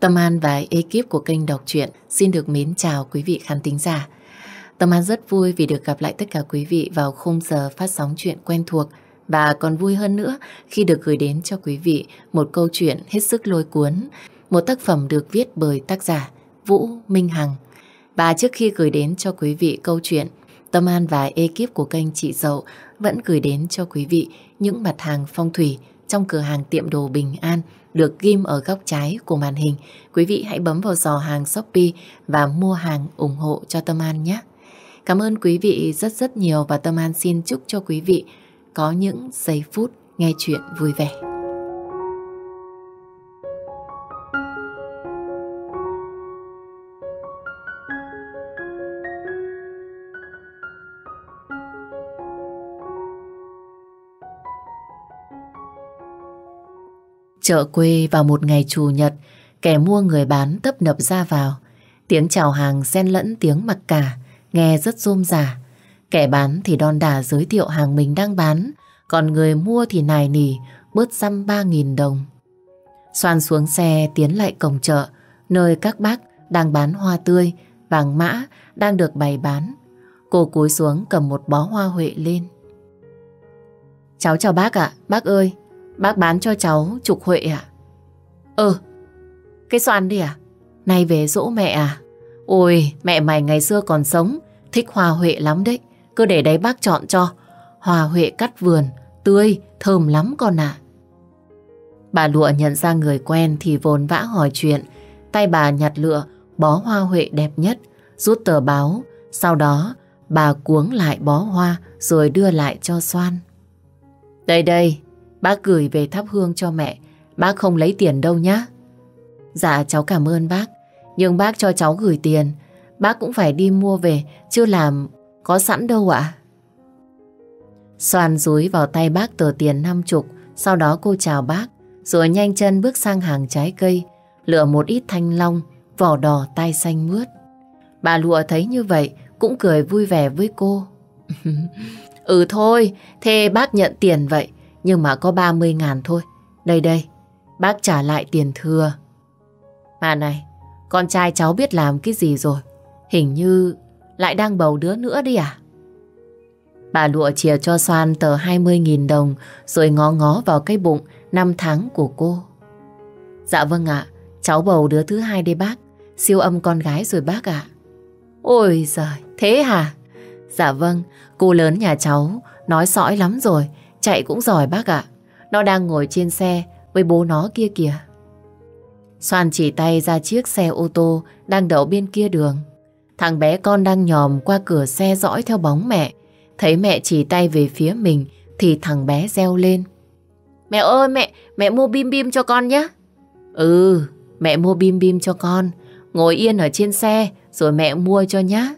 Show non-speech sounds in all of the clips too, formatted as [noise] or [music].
Tâm An và ekip của kênh đọc truyện xin được mến chào quý vị khán thính giả. Tâm An rất vui vì được gặp lại tất cả quý vị vào khung giờ phát sóng chuyện quen thuộc và còn vui hơn nữa khi được gửi đến cho quý vị một câu chuyện hết sức lôi cuốn, một tác phẩm được viết bởi tác giả Vũ Minh Hằng. Và trước khi gửi đến cho quý vị câu chuyện, Tâm An và ekip của kênh Chị Dậu vẫn gửi đến cho quý vị những mặt hàng phong thủy trong cửa hàng tiệm đồ Bình An được ghim ở góc trái của màn hình. Quý vị hãy bấm vào giò hàng Shopee và mua hàng ủng hộ cho Tâm An nhé. Cảm ơn quý vị rất rất nhiều và Tâm An xin chúc cho quý vị có những giây phút nghe chuyện vui vẻ. Chợ quê vào một ngày chủ nhật, kẻ mua người bán tấp nập ra vào. Tiếng chào hàng xen lẫn tiếng mặc cả, nghe rất rôm rả. Kẻ bán thì đon đả giới thiệu hàng mình đang bán, còn người mua thì nài nỉ bớt xăm ba nghìn đồng. Xoan xuống xe tiến lại cổng chợ, nơi các bác đang bán hoa tươi, vàng mã đang được bày bán. Cô cúi xuống cầm một bó hoa huệ lên. Cháu chào bác ạ, bác ơi, bác bán cho cháu trục huệ ạ. Ừ, cái xoan đi à? Nay về dỗ mẹ à? Ôi, mẹ mày ngày xưa còn sống, thích hoa huệ lắm đấy. Cứ để đấy bác chọn cho. Hoa huệ cắt vườn, tươi, thơm lắm con ạ. Bà lụa nhận ra người quen thì vồn vã hỏi chuyện. Tay bà nhặt lựa bó hoa huệ đẹp nhất, rút tờ báo. Sau đó, bà cuống lại bó hoa rồi đưa lại cho Soan. Đây đây, bác gửi về thắp hương cho mẹ. Bác không lấy tiền đâu nhá. Dạ cháu cảm ơn bác. Nhưng bác cho cháu gửi tiền. Bác cũng phải đi mua về, chưa làm có sẵn đâu ạ. Soàn rúi vào tay bác tờ tiền năm chục, sau đó cô chào bác, rồi nhanh chân bước sang hàng trái cây, lựa một ít thanh long, vỏ đỏ tai xanh mướt. Bà lụa thấy như vậy, cũng cười vui vẻ với cô. [laughs] ừ thôi, thế bác nhận tiền vậy, nhưng mà có 30 ngàn thôi. Đây đây, bác trả lại tiền thừa. Mà này, con trai cháu biết làm cái gì rồi? Hình như lại đang bầu đứa nữa đi à? Bà lụa chìa cho Soan tờ 20.000 đồng rồi ngó ngó vào cái bụng 5 tháng của cô. Dạ vâng ạ, cháu bầu đứa thứ hai đây bác, siêu âm con gái rồi bác ạ. Ôi giời, thế hả? Dạ vâng, cô lớn nhà cháu nói sõi lắm rồi, chạy cũng giỏi bác ạ. Nó đang ngồi trên xe với bố nó kia kìa. Soan chỉ tay ra chiếc xe ô tô đang đậu bên kia đường. Thằng bé con đang nhòm qua cửa xe dõi theo bóng mẹ. Thấy mẹ chỉ tay về phía mình thì thằng bé reo lên. Mẹ ơi mẹ, mẹ mua bim bim cho con nhé. Ừ, mẹ mua bim bim cho con. Ngồi yên ở trên xe rồi mẹ mua cho nhá.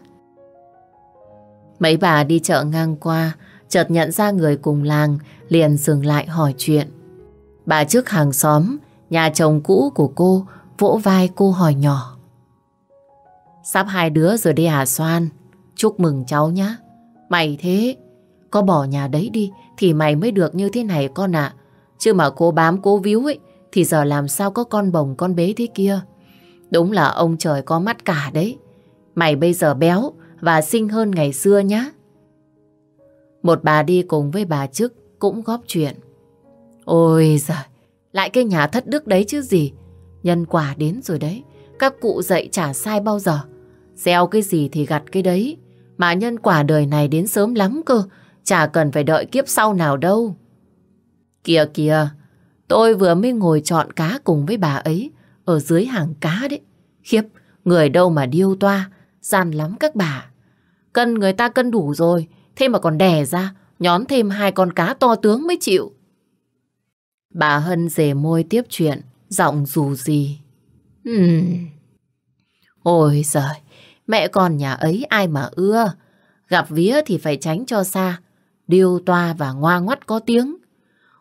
Mấy bà đi chợ ngang qua, chợt nhận ra người cùng làng, liền dừng lại hỏi chuyện. Bà trước hàng xóm, nhà chồng cũ của cô, vỗ vai cô hỏi nhỏ. Sắp hai đứa rồi đi à xoan chúc mừng cháu nhá. Mày thế, có bỏ nhà đấy đi thì mày mới được như thế này con ạ. Chứ mà cô bám cố víu ấy thì giờ làm sao có con bồng con bế thế kia. Đúng là ông trời có mắt cả đấy. Mày bây giờ béo và xinh hơn ngày xưa nhá. Một bà đi cùng với bà trước cũng góp chuyện. Ôi giời, lại cái nhà thất đức đấy chứ gì. Nhân quả đến rồi đấy. Các cụ dạy chả sai bao giờ. Gieo cái gì thì gặt cái đấy. Mà nhân quả đời này đến sớm lắm cơ. Chả cần phải đợi kiếp sau nào đâu. Kìa kìa, tôi vừa mới ngồi chọn cá cùng với bà ấy ở dưới hàng cá đấy. Khiếp, người đâu mà điêu toa, gian lắm các bà. Cân người ta cân đủ rồi, thế mà còn đè ra, nhón thêm hai con cá to tướng mới chịu. Bà Hân rề môi tiếp chuyện, giọng dù gì. Ừm. Ôi giời, mẹ con nhà ấy ai mà ưa. Gặp vía thì phải tránh cho xa, điêu toa và ngoa ngoắt có tiếng.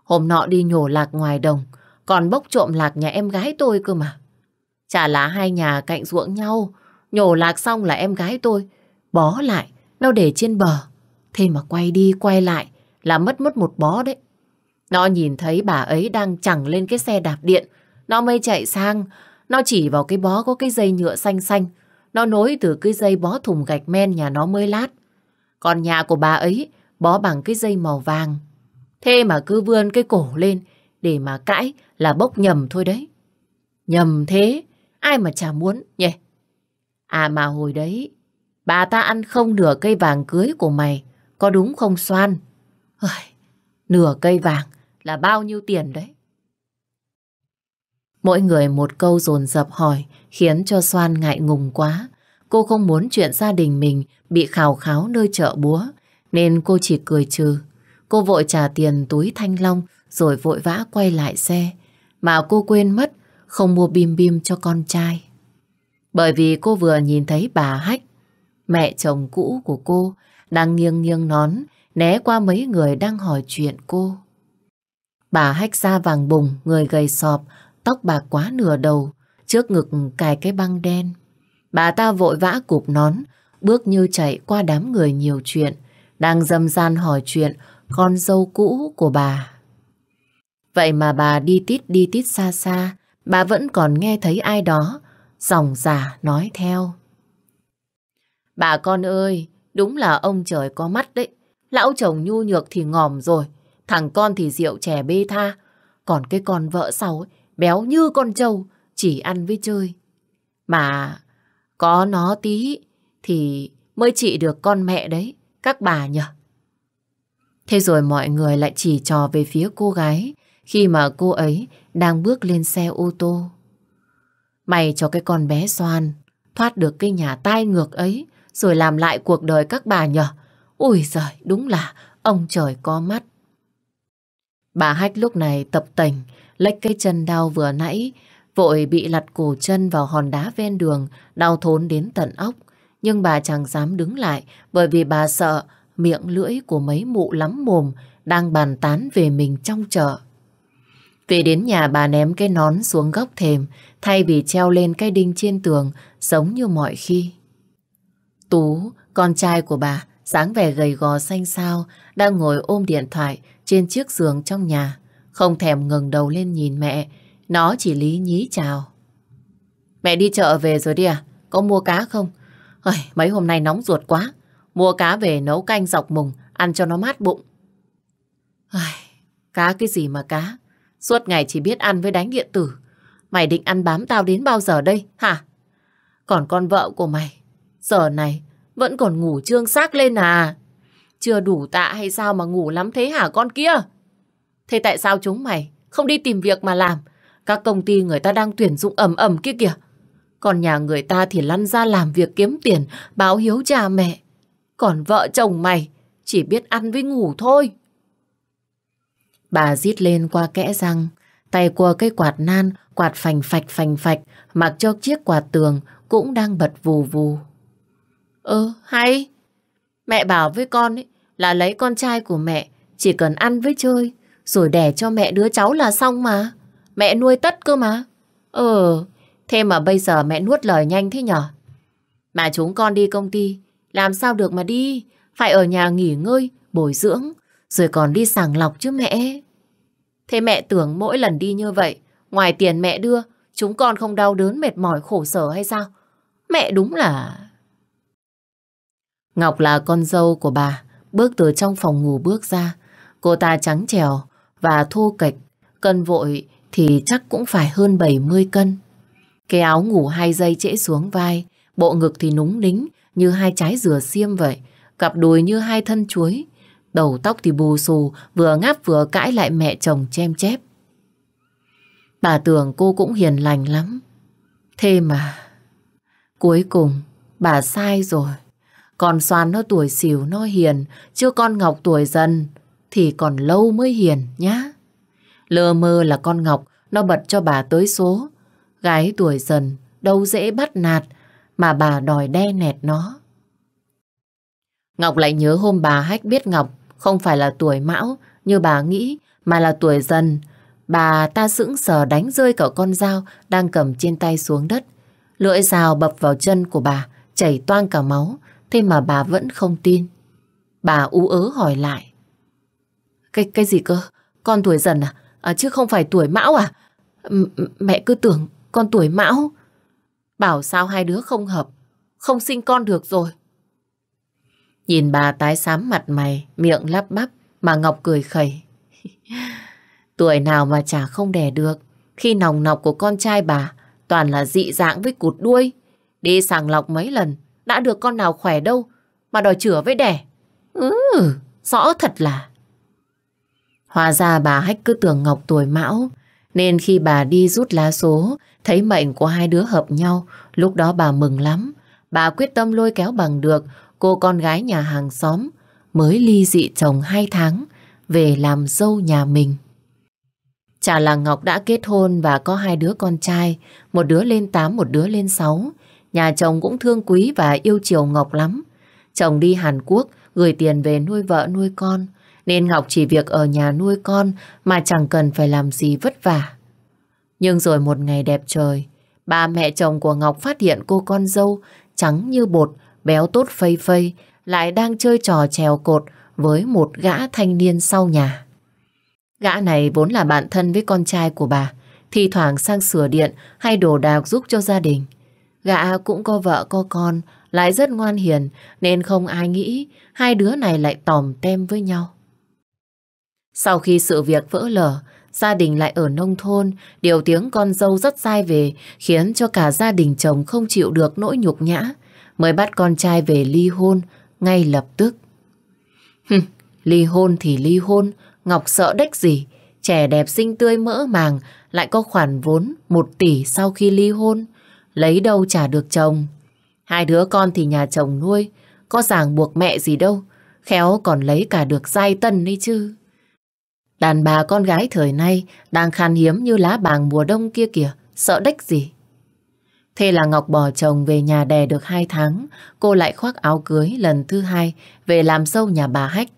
Hôm nọ đi nhổ lạc ngoài đồng, còn bốc trộm lạc nhà em gái tôi cơ mà. Chả là hai nhà cạnh ruộng nhau, nhổ lạc xong là em gái tôi, bó lại, nó để trên bờ. Thế mà quay đi quay lại là mất mất một bó đấy. Nó nhìn thấy bà ấy đang chẳng lên cái xe đạp điện, nó mới chạy sang, Nó chỉ vào cái bó có cái dây nhựa xanh xanh. Nó nối từ cái dây bó thùng gạch men nhà nó mới lát. Còn nhà của bà ấy bó bằng cái dây màu vàng. Thế mà cứ vươn cái cổ lên để mà cãi là bốc nhầm thôi đấy. Nhầm thế, ai mà chả muốn nhỉ? À mà hồi đấy, bà ta ăn không nửa cây vàng cưới của mày, có đúng không Soan? Ôi, nửa cây vàng là bao nhiêu tiền đấy? Mỗi người một câu dồn dập hỏi khiến cho Soan ngại ngùng quá. Cô không muốn chuyện gia đình mình bị khảo kháo nơi chợ búa nên cô chỉ cười trừ. Cô vội trả tiền túi thanh long rồi vội vã quay lại xe. Mà cô quên mất không mua bim bim cho con trai. Bởi vì cô vừa nhìn thấy bà Hách, mẹ chồng cũ của cô, đang nghiêng nghiêng nón, né qua mấy người đang hỏi chuyện cô. Bà Hách da vàng bùng, người gầy sọp, tóc bạc quá nửa đầu, trước ngực cài cái băng đen. Bà ta vội vã cụp nón, bước như chạy qua đám người nhiều chuyện, đang dâm gian hỏi chuyện con dâu cũ của bà. Vậy mà bà đi tít đi tít xa xa, bà vẫn còn nghe thấy ai đó dòng giả nói theo. Bà con ơi, đúng là ông trời có mắt đấy. Lão chồng nhu nhược thì ngòm rồi, thằng con thì rượu chè bê tha, còn cái con vợ sau ấy, béo như con trâu, chỉ ăn với chơi. Mà có nó tí thì mới trị được con mẹ đấy, các bà nhở. Thế rồi mọi người lại chỉ trò về phía cô gái khi mà cô ấy đang bước lên xe ô tô. Mày cho cái con bé xoan thoát được cái nhà tai ngược ấy rồi làm lại cuộc đời các bà nhở. Ui giời, đúng là ông trời có mắt. Bà Hách lúc này tập tành, lách cái chân đau vừa nãy, vội bị lặt cổ chân vào hòn đá ven đường, đau thốn đến tận óc. Nhưng bà chẳng dám đứng lại bởi vì bà sợ miệng lưỡi của mấy mụ lắm mồm đang bàn tán về mình trong chợ. Về đến nhà bà ném cái nón xuống góc thềm thay vì treo lên cái đinh trên tường giống như mọi khi. Tú, con trai của bà, dáng vẻ gầy gò xanh xao, đang ngồi ôm điện thoại trên chiếc giường trong nhà. Không thèm ngừng đầu lên nhìn mẹ, nó chỉ lý nhí chào. Mẹ đi chợ về rồi đi à? Có mua cá không? Ôi, mấy hôm nay nóng ruột quá. Mua cá về nấu canh dọc mùng, ăn cho nó mát bụng. Ai, cá cái gì mà cá? Suốt ngày chỉ biết ăn với đánh điện tử. Mày định ăn bám tao đến bao giờ đây, hả? Còn con vợ của mày, giờ này vẫn còn ngủ trương xác lên à? Chưa đủ tạ hay sao mà ngủ lắm thế hả con kia? Thế tại sao chúng mày không đi tìm việc mà làm? Các công ty người ta đang tuyển dụng ẩm ẩm kia kìa. Còn nhà người ta thì lăn ra làm việc kiếm tiền, báo hiếu cha mẹ. Còn vợ chồng mày chỉ biết ăn với ngủ thôi. Bà rít lên qua kẽ răng, tay qua cái quạt nan, quạt phành phạch phành phạch, mặc cho chiếc quạt tường cũng đang bật vù vù ừ hay. Mẹ bảo với con ấy là lấy con trai của mẹ, chỉ cần ăn với chơi, rồi đẻ cho mẹ đứa cháu là xong mà. Mẹ nuôi tất cơ mà. ừ thế mà bây giờ mẹ nuốt lời nhanh thế nhở? Mà chúng con đi công ty, làm sao được mà đi? Phải ở nhà nghỉ ngơi, bồi dưỡng, rồi còn đi sàng lọc chứ mẹ. Thế mẹ tưởng mỗi lần đi như vậy, ngoài tiền mẹ đưa, chúng con không đau đớn mệt mỏi khổ sở hay sao? Mẹ đúng là... Ngọc là con dâu của bà, bước từ trong phòng ngủ bước ra. Cô ta trắng trèo và thô kệch, cân vội thì chắc cũng phải hơn 70 cân. Cái áo ngủ hai dây trễ xuống vai, bộ ngực thì núng nính như hai trái dừa xiêm vậy, cặp đùi như hai thân chuối, đầu tóc thì bù xù, vừa ngáp vừa cãi lại mẹ chồng chem chép. Bà tưởng cô cũng hiền lành lắm. Thế mà, cuối cùng bà sai rồi. Con Soan nó tuổi xỉu nó hiền, chứ con Ngọc tuổi dần thì còn lâu mới hiền nhá. Lơ mơ là con Ngọc nó bật cho bà tới số. Gái tuổi dần đâu dễ bắt nạt mà bà đòi đe nẹt nó. Ngọc lại nhớ hôm bà Hách biết Ngọc không phải là tuổi mão như bà nghĩ mà là tuổi dần. Bà ta sững sờ đánh rơi cả con dao đang cầm trên tay xuống đất. Lưỡi dao bập vào chân của bà, chảy toang cả máu, thế mà bà vẫn không tin. Bà ú ớ hỏi lại. Cái cái gì cơ? Con tuổi dần à? à chứ không phải tuổi mão à? M mẹ cứ tưởng con tuổi mão. Bảo sao hai đứa không hợp, không sinh con được rồi. Nhìn bà tái xám mặt mày, miệng lắp bắp mà Ngọc cười khẩy. [laughs] Tuổi nào mà chả không đẻ được, khi nòng nọc của con trai bà toàn là dị dạng với cụt đuôi. Đi sàng lọc mấy lần, đã được con nào khỏe đâu, mà đòi chữa với đẻ. Ừ, rõ thật là. Hóa ra bà Hách cứ tưởng Ngọc tuổi mão, nên khi bà đi rút lá số, thấy mệnh của hai đứa hợp nhau, lúc đó bà mừng lắm. Bà quyết tâm lôi kéo bằng được cô con gái nhà hàng xóm mới ly dị chồng hai tháng về làm dâu nhà mình. Chả là Ngọc đã kết hôn và có hai đứa con trai, một đứa lên 8, một đứa lên 6. Nhà chồng cũng thương quý và yêu chiều Ngọc lắm. Chồng đi Hàn Quốc gửi tiền về nuôi vợ nuôi con, nên Ngọc chỉ việc ở nhà nuôi con mà chẳng cần phải làm gì vất vả. Nhưng rồi một ngày đẹp trời, ba mẹ chồng của Ngọc phát hiện cô con dâu trắng như bột, béo tốt phây phây, lại đang chơi trò trèo cột với một gã thanh niên sau nhà. Gã này vốn là bạn thân với con trai của bà, thi thoảng sang sửa điện hay đồ đạc giúp cho gia đình. Gã cũng có vợ có con, lại rất ngoan hiền, nên không ai nghĩ hai đứa này lại tòm tem với nhau. Sau khi sự việc vỡ lở, gia đình lại ở nông thôn, điều tiếng con dâu rất sai về, khiến cho cả gia đình chồng không chịu được nỗi nhục nhã, mới bắt con trai về ly hôn ngay lập tức. Hừm, ly hôn thì ly hôn, Ngọc sợ đếch gì, trẻ đẹp xinh tươi mỡ màng, lại có khoản vốn một tỷ sau khi ly hôn, lấy đâu trả được chồng. Hai đứa con thì nhà chồng nuôi, có ràng buộc mẹ gì đâu, khéo còn lấy cả được giai tân đi chứ. Đàn bà con gái thời nay đang khan hiếm như lá bàng mùa đông kia kìa, sợ đếch gì. Thế là Ngọc bỏ chồng về nhà đè được hai tháng, cô lại khoác áo cưới lần thứ hai về làm dâu nhà bà Hách.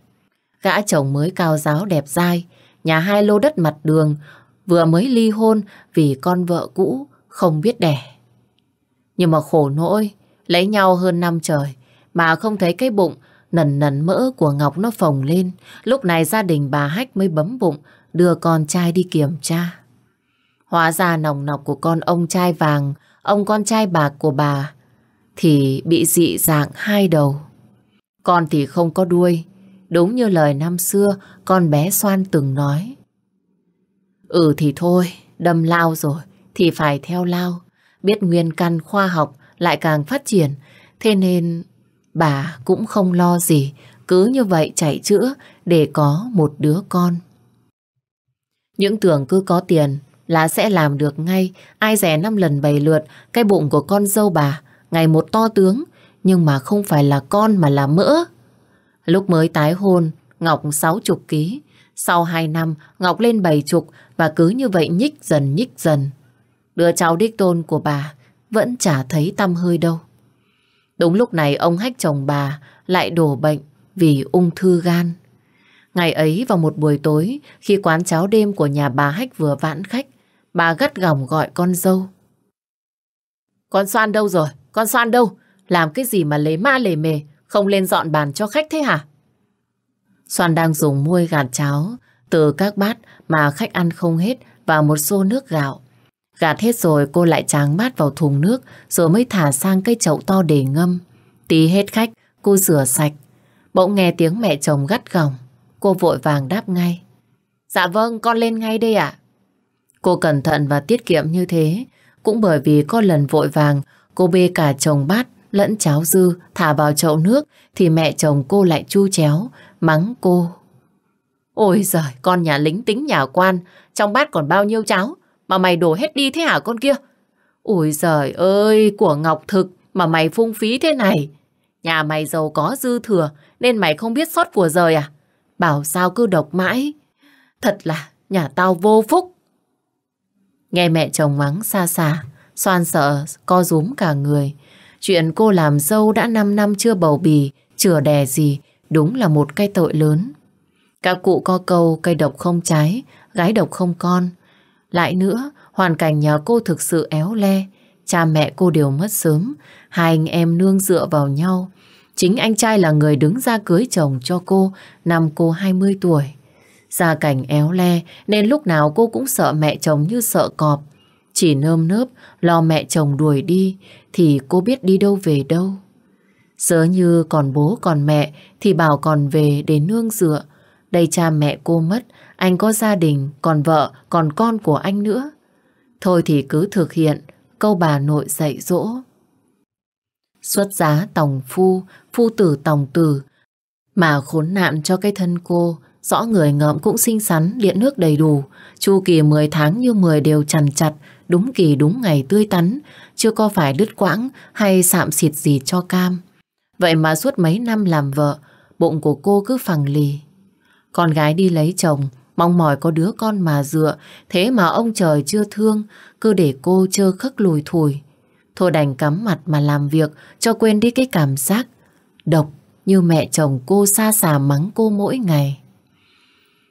Gã chồng mới cao giáo đẹp dai, nhà hai lô đất mặt đường, vừa mới ly hôn vì con vợ cũ không biết đẻ. Nhưng mà khổ nỗi, lấy nhau hơn năm trời, mà không thấy cái bụng nần nần mỡ của Ngọc nó phồng lên. Lúc này gia đình bà Hách mới bấm bụng đưa con trai đi kiểm tra. Hóa ra nòng nọc của con ông trai vàng, ông con trai bạc của bà thì bị dị dạng hai đầu. Con thì không có đuôi, đúng như lời năm xưa con bé Xoan từng nói. Ừ thì thôi, đâm lao rồi thì phải theo lao. Biết nguyên căn khoa học lại càng phát triển, thế nên bà cũng không lo gì, cứ như vậy chạy chữa để có một đứa con. Những tưởng cứ có tiền là sẽ làm được ngay, ai rẻ năm lần bày lượt, cái bụng của con dâu bà ngày một to tướng, nhưng mà không phải là con mà là mỡ. Lúc mới tái hôn, Ngọc 60 ký, sau 2 năm Ngọc lên 70 và cứ như vậy nhích dần nhích dần. Đứa cháu đích tôn của bà vẫn chả thấy tâm hơi đâu. Đúng lúc này ông hách chồng bà lại đổ bệnh vì ung thư gan. Ngày ấy vào một buổi tối khi quán cháo đêm của nhà bà hách vừa vãn khách, bà gắt gỏng gọi con dâu. Con Soan đâu rồi? Con Soan đâu? Làm cái gì mà lấy ma lề mề, không lên dọn bàn cho khách thế hả? Soan đang dùng muôi gạt cháo từ các bát mà khách ăn không hết và một xô nước gạo. Gạt hết rồi cô lại tráng bát vào thùng nước rồi mới thả sang cây chậu to để ngâm. Tí hết khách, cô rửa sạch. Bỗng nghe tiếng mẹ chồng gắt gỏng. Cô vội vàng đáp ngay. Dạ vâng, con lên ngay đây ạ. Cô cẩn thận và tiết kiệm như thế. Cũng bởi vì có lần vội vàng, cô bê cả chồng bát lẫn cháo dư thả vào chậu nước thì mẹ chồng cô lại chu chéo, mắng cô. Ôi giời, con nhà lính tính nhà quan, trong bát còn bao nhiêu cháo, mà mày đổ hết đi thế hả con kia? Ôi giời ơi, của Ngọc thực mà mày phung phí thế này. Nhà mày giàu có dư thừa nên mày không biết sót của rời à? Bảo sao cứ độc mãi. Thật là nhà tao vô phúc. Nghe mẹ chồng mắng xa xa, xoan sợ, co rúm cả người. Chuyện cô làm dâu đã 5 năm chưa bầu bì, chừa đẻ gì, đúng là một cái tội lớn. Các cụ co câu cây độc không trái, gái độc không con. Lại nữa, hoàn cảnh nhà cô thực sự éo le. Cha mẹ cô đều mất sớm, hai anh em nương dựa vào nhau. Chính anh trai là người đứng ra cưới chồng cho cô năm cô 20 tuổi. Gia cảnh éo le nên lúc nào cô cũng sợ mẹ chồng như sợ cọp. Chỉ nơm nớp lo mẹ chồng đuổi đi thì cô biết đi đâu về đâu. Giờ như còn bố còn mẹ thì bảo còn về để nương dựa. Đây cha mẹ cô mất, anh có gia đình, còn vợ, còn con của anh nữa. Thôi thì cứ thực hiện câu bà nội dạy dỗ. Xuất giá tòng phu, phu tử tòng tử. Mà khốn nạn cho cái thân cô, rõ người ngợm cũng xinh xắn, điện nước đầy đủ. Chu kỳ 10 tháng như 10 đều chằn chặt, đúng kỳ đúng ngày tươi tắn, chưa có phải đứt quãng hay sạm xịt gì cho cam. Vậy mà suốt mấy năm làm vợ, bụng của cô cứ phẳng lì. Con gái đi lấy chồng, mong mỏi có đứa con mà dựa, thế mà ông trời chưa thương, cứ để cô chơ khắc lùi thủi. Thôi đành cắm mặt mà làm việc cho quên đi cái cảm giác độc như mẹ chồng cô xa xà mắng cô mỗi ngày.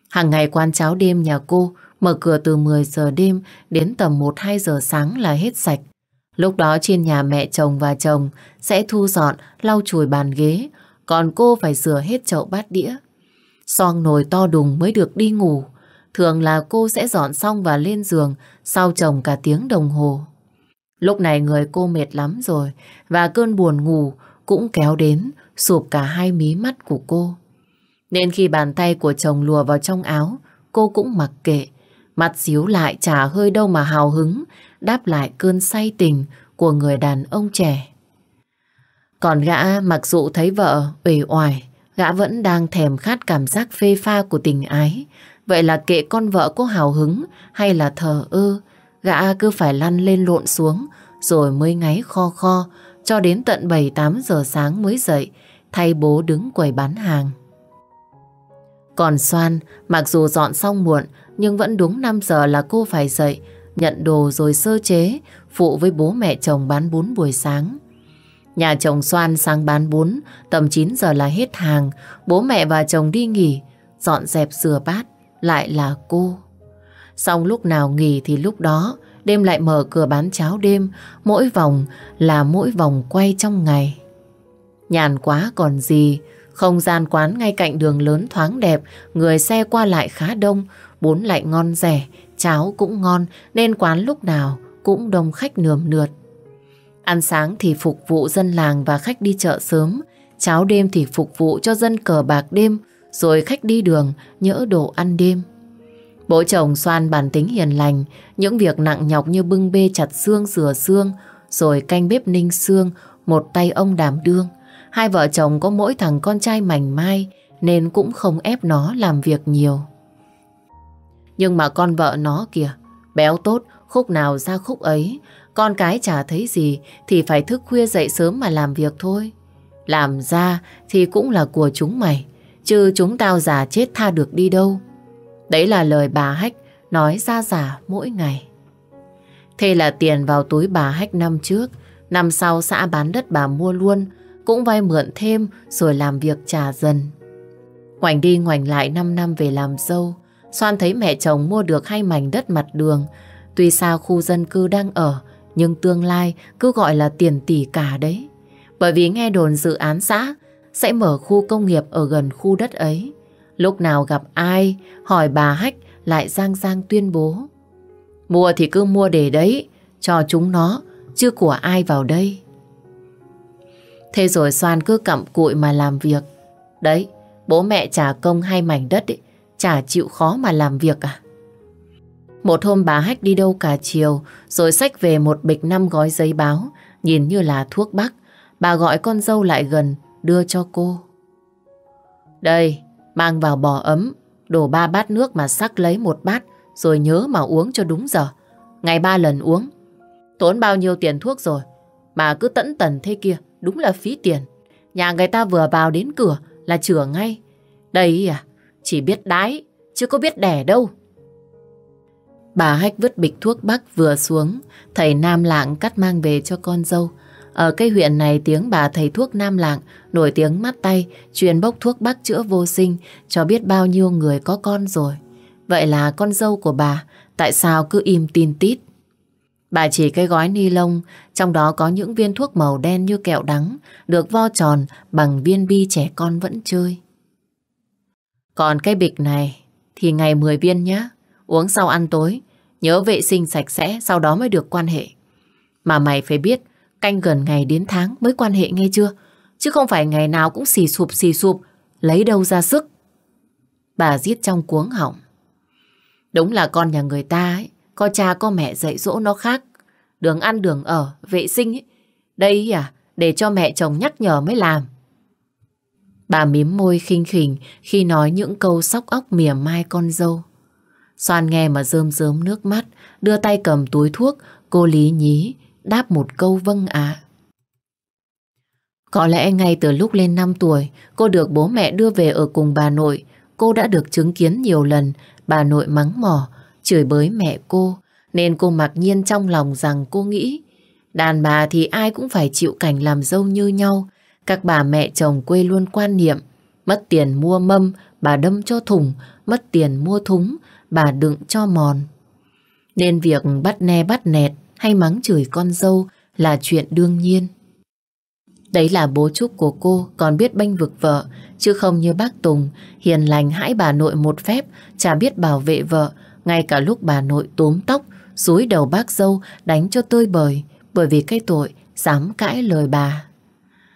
Hàng ngày quan cháo đêm nhà cô mở cửa từ 10 giờ đêm đến tầm 1-2 giờ sáng là hết sạch. Lúc đó trên nhà mẹ chồng và chồng sẽ thu dọn, lau chùi bàn ghế, còn cô phải rửa hết chậu bát đĩa. Xong nồi to đùng mới được đi ngủ. Thường là cô sẽ dọn xong và lên giường sau chồng cả tiếng đồng hồ. Lúc này người cô mệt lắm rồi và cơn buồn ngủ cũng kéo đến sụp cả hai mí mắt của cô. Nên khi bàn tay của chồng lùa vào trong áo, cô cũng mặc kệ. Mặt xíu lại chả hơi đâu mà hào hứng, đáp lại cơn say tình của người đàn ông trẻ. Còn gã mặc dù thấy vợ uể oải, gã vẫn đang thèm khát cảm giác phê pha của tình ái. Vậy là kệ con vợ có hào hứng hay là thờ ơ, gã cứ phải lăn lên lộn xuống rồi mới ngáy kho kho cho đến tận 7-8 giờ sáng mới dậy thay bố đứng quầy bán hàng. Còn Soan, mặc dù dọn xong muộn nhưng vẫn đúng 5 giờ là cô phải dậy nhận đồ rồi sơ chế phụ với bố mẹ chồng bán bún buổi sáng. Nhà chồng Soan sang bán bún tầm 9 giờ là hết hàng bố mẹ và chồng đi nghỉ dọn dẹp rửa bát lại là cô. Xong lúc nào nghỉ thì lúc đó đêm lại mở cửa bán cháo đêm, mỗi vòng là mỗi vòng quay trong ngày. Nhàn quá còn gì, không gian quán ngay cạnh đường lớn thoáng đẹp, người xe qua lại khá đông, bún lại ngon rẻ, cháo cũng ngon nên quán lúc nào cũng đông khách nườm nượt. Ăn sáng thì phục vụ dân làng và khách đi chợ sớm, cháo đêm thì phục vụ cho dân cờ bạc đêm, rồi khách đi đường nhỡ đồ ăn đêm. Bố chồng xoan bản tính hiền lành, những việc nặng nhọc như bưng bê chặt xương rửa xương, rồi canh bếp ninh xương, một tay ông đảm đương. Hai vợ chồng có mỗi thằng con trai mảnh mai nên cũng không ép nó làm việc nhiều. Nhưng mà con vợ nó kìa, béo tốt, khúc nào ra khúc ấy, con cái chả thấy gì thì phải thức khuya dậy sớm mà làm việc thôi. Làm ra thì cũng là của chúng mày, chứ chúng tao già chết tha được đi đâu. Đấy là lời bà Hách nói ra giả mỗi ngày. Thế là tiền vào túi bà Hách năm trước, năm sau xã bán đất bà mua luôn, cũng vay mượn thêm rồi làm việc trả dần. Ngoảnh đi ngoảnh lại 5 năm về làm dâu, xoan thấy mẹ chồng mua được hai mảnh đất mặt đường. Tuy sao khu dân cư đang ở, nhưng tương lai cứ gọi là tiền tỷ cả đấy. Bởi vì nghe đồn dự án xã sẽ mở khu công nghiệp ở gần khu đất ấy. Lúc nào gặp ai, hỏi bà Hách lại giang giang tuyên bố. Mua thì cứ mua để đấy, cho chúng nó, chứ của ai vào đây. Thế rồi Soan cứ cặm cụi mà làm việc. Đấy, bố mẹ trả công hay mảnh đất ấy, chả chịu khó mà làm việc à. Một hôm bà Hách đi đâu cả chiều, rồi xách về một bịch năm gói giấy báo, nhìn như là thuốc bắc. Bà gọi con dâu lại gần, đưa cho cô. Đây, mang vào bò ấm, đổ ba bát nước mà sắc lấy một bát, rồi nhớ mà uống cho đúng giờ. Ngày ba lần uống. Tốn bao nhiêu tiền thuốc rồi, mà cứ tẫn tần thế kia, đúng là phí tiền. Nhà người ta vừa vào đến cửa là chửa ngay. Đây à, chỉ biết đái, chứ có biết đẻ đâu. Bà Hách vứt bịch thuốc bắc vừa xuống, thầy Nam Lạng cắt mang về cho con dâu. Ở cây huyện này tiếng bà thầy thuốc Nam Lạng nổi tiếng mắt tay, truyền bốc thuốc bắc chữa vô sinh cho biết bao nhiêu người có con rồi. Vậy là con dâu của bà tại sao cứ im tin tít? Bà chỉ cái gói ni lông, trong đó có những viên thuốc màu đen như kẹo đắng, được vo tròn bằng viên bi trẻ con vẫn chơi. Còn cái bịch này thì ngày 10 viên nhé, uống sau ăn tối, Nhớ vệ sinh sạch sẽ, sau đó mới được quan hệ. Mà mày phải biết, canh gần ngày đến tháng mới quan hệ nghe chưa? Chứ không phải ngày nào cũng xì sụp xì sụp, lấy đâu ra sức. Bà giết trong cuống họng. Đúng là con nhà người ta ấy, có cha có mẹ dạy dỗ nó khác. Đường ăn đường ở, vệ sinh ấy. Đây à, để cho mẹ chồng nhắc nhở mới làm. Bà mím môi khinh khỉnh khi nói những câu sóc óc mỉa mai con dâu. Soan nghe mà rơm rớm nước mắt, đưa tay cầm túi thuốc, cô lý nhí, đáp một câu vâng ạ. Có lẽ ngay từ lúc lên 5 tuổi, cô được bố mẹ đưa về ở cùng bà nội. Cô đã được chứng kiến nhiều lần bà nội mắng mỏ, chửi bới mẹ cô, nên cô mặc nhiên trong lòng rằng cô nghĩ đàn bà thì ai cũng phải chịu cảnh làm dâu như nhau. Các bà mẹ chồng quê luôn quan niệm mất tiền mua mâm, bà đâm cho thùng, mất tiền mua thúng, bà đựng cho mòn. Nên việc bắt ne bắt nẹt hay mắng chửi con dâu là chuyện đương nhiên. Đấy là bố Trúc của cô còn biết bênh vực vợ, chứ không như bác Tùng, hiền lành hãi bà nội một phép, chả biết bảo vệ vợ, ngay cả lúc bà nội tốm tóc, rúi đầu bác dâu đánh cho tơi bời, bởi vì cái tội dám cãi lời bà.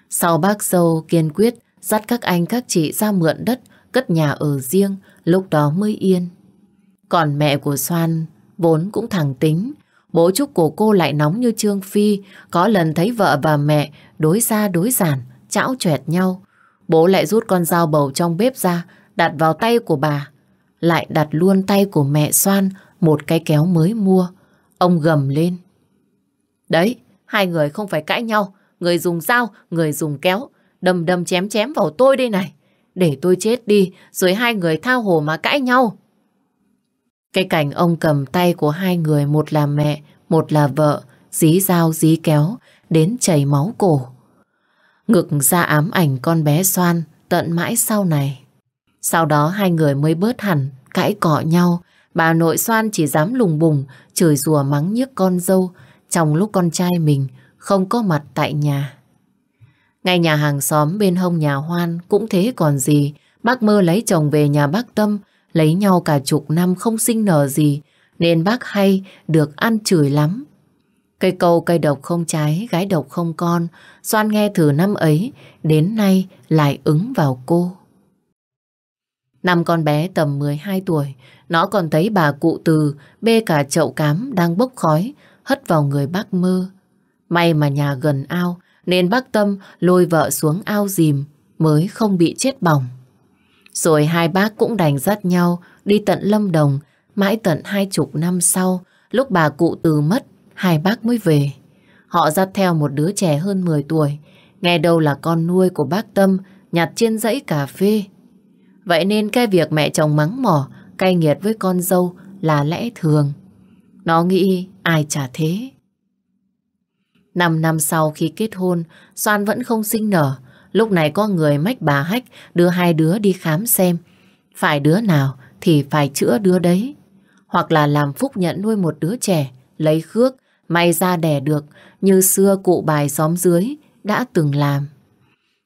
Sau bác dâu kiên quyết dắt các anh các chị ra mượn đất, cất nhà ở riêng, lúc đó mới yên. Còn mẹ của Soan vốn cũng thẳng tính, bố Trúc của cô lại nóng như Trương Phi, có lần thấy vợ và mẹ đối ra đối giản, chảo choẹt nhau. Bố lại rút con dao bầu trong bếp ra, đặt vào tay của bà. Lại đặt luôn tay của mẹ Soan một cái kéo mới mua. Ông gầm lên. Đấy, hai người không phải cãi nhau. Người dùng dao, người dùng kéo. Đâm đâm chém chém vào tôi đây này. Để tôi chết đi, rồi hai người thao hồ mà cãi nhau. Cái cảnh ông cầm tay của hai người, một là mẹ, một là vợ, dí dao dí kéo, đến chảy máu cổ. Ngực ra ám ảnh con bé xoan tận mãi sau này. Sau đó hai người mới bớt hẳn, cãi cọ nhau. Bà nội xoan chỉ dám lùng bùng, chửi rủa mắng nhức con dâu trong lúc con trai mình không có mặt tại nhà. Ngay nhà hàng xóm bên hông nhà Hoan cũng thế còn gì. Bác mơ lấy chồng về nhà bác Tâm, lấy nhau cả chục năm không sinh nở gì, nên bác hay được ăn chửi lắm. Cây câu cây độc không trái, gái độc không con, Doan nghe thử năm ấy, đến nay lại ứng vào cô. Năm con bé tầm 12 tuổi, nó còn thấy bà cụ từ bê cả chậu cám đang bốc khói, hất vào người bác mơ. May mà nhà gần ao, nên bác Tâm lôi vợ xuống ao dìm mới không bị chết bỏng. Rồi hai bác cũng đành dắt nhau đi tận Lâm Đồng, mãi tận hai chục năm sau, lúc bà cụ từ mất, hai bác mới về. Họ dắt theo một đứa trẻ hơn 10 tuổi, nghe đâu là con nuôi của bác Tâm nhặt trên dãy cà phê. Vậy nên cái việc mẹ chồng mắng mỏ, cay nghiệt với con dâu là lẽ thường. Nó nghĩ ai chả thế. Năm năm sau khi kết hôn, Soan vẫn không sinh nở. Lúc này có người mách bà Hách đưa hai đứa đi khám xem. Phải đứa nào thì phải chữa đứa đấy. Hoặc là làm phúc nhận nuôi một đứa trẻ, lấy khước, may ra đẻ được như xưa cụ bài xóm dưới đã từng làm.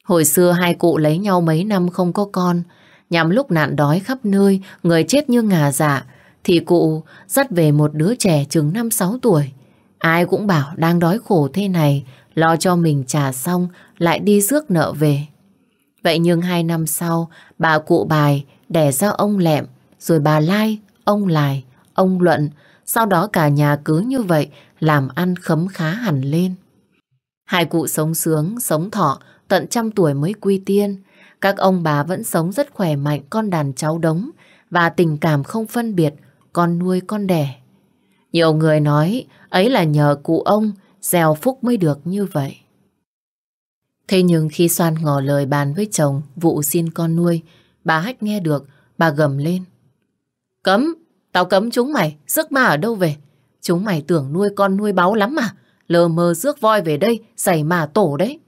Hồi xưa hai cụ lấy nhau mấy năm không có con, nhằm lúc nạn đói khắp nơi, người chết như ngà dạ, thì cụ dắt về một đứa trẻ chừng 5-6 tuổi. Ai cũng bảo đang đói khổ thế này, lo cho mình trả xong, lại đi rước nợ về. Vậy nhưng hai năm sau, bà cụ bài đẻ ra ông Lẹm, rồi bà Lai, ông Lài, ông Luận, sau đó cả nhà cứ như vậy làm ăn khấm khá hẳn lên. Hai cụ sống sướng, sống thọ, tận trăm tuổi mới quy tiên. Các ông bà vẫn sống rất khỏe mạnh con đàn cháu đống và tình cảm không phân biệt con nuôi con đẻ. Nhiều người nói ấy là nhờ cụ ông gieo phúc mới được như vậy. Thế nhưng khi Soan ngỏ lời bàn với chồng vụ xin con nuôi, bà Hách nghe được, bà gầm lên. Cấm, tao cấm chúng mày, rước ma ở đâu về? Chúng mày tưởng nuôi con nuôi báu lắm mà, lờ mờ rước voi về đây, giày mà tổ đấy.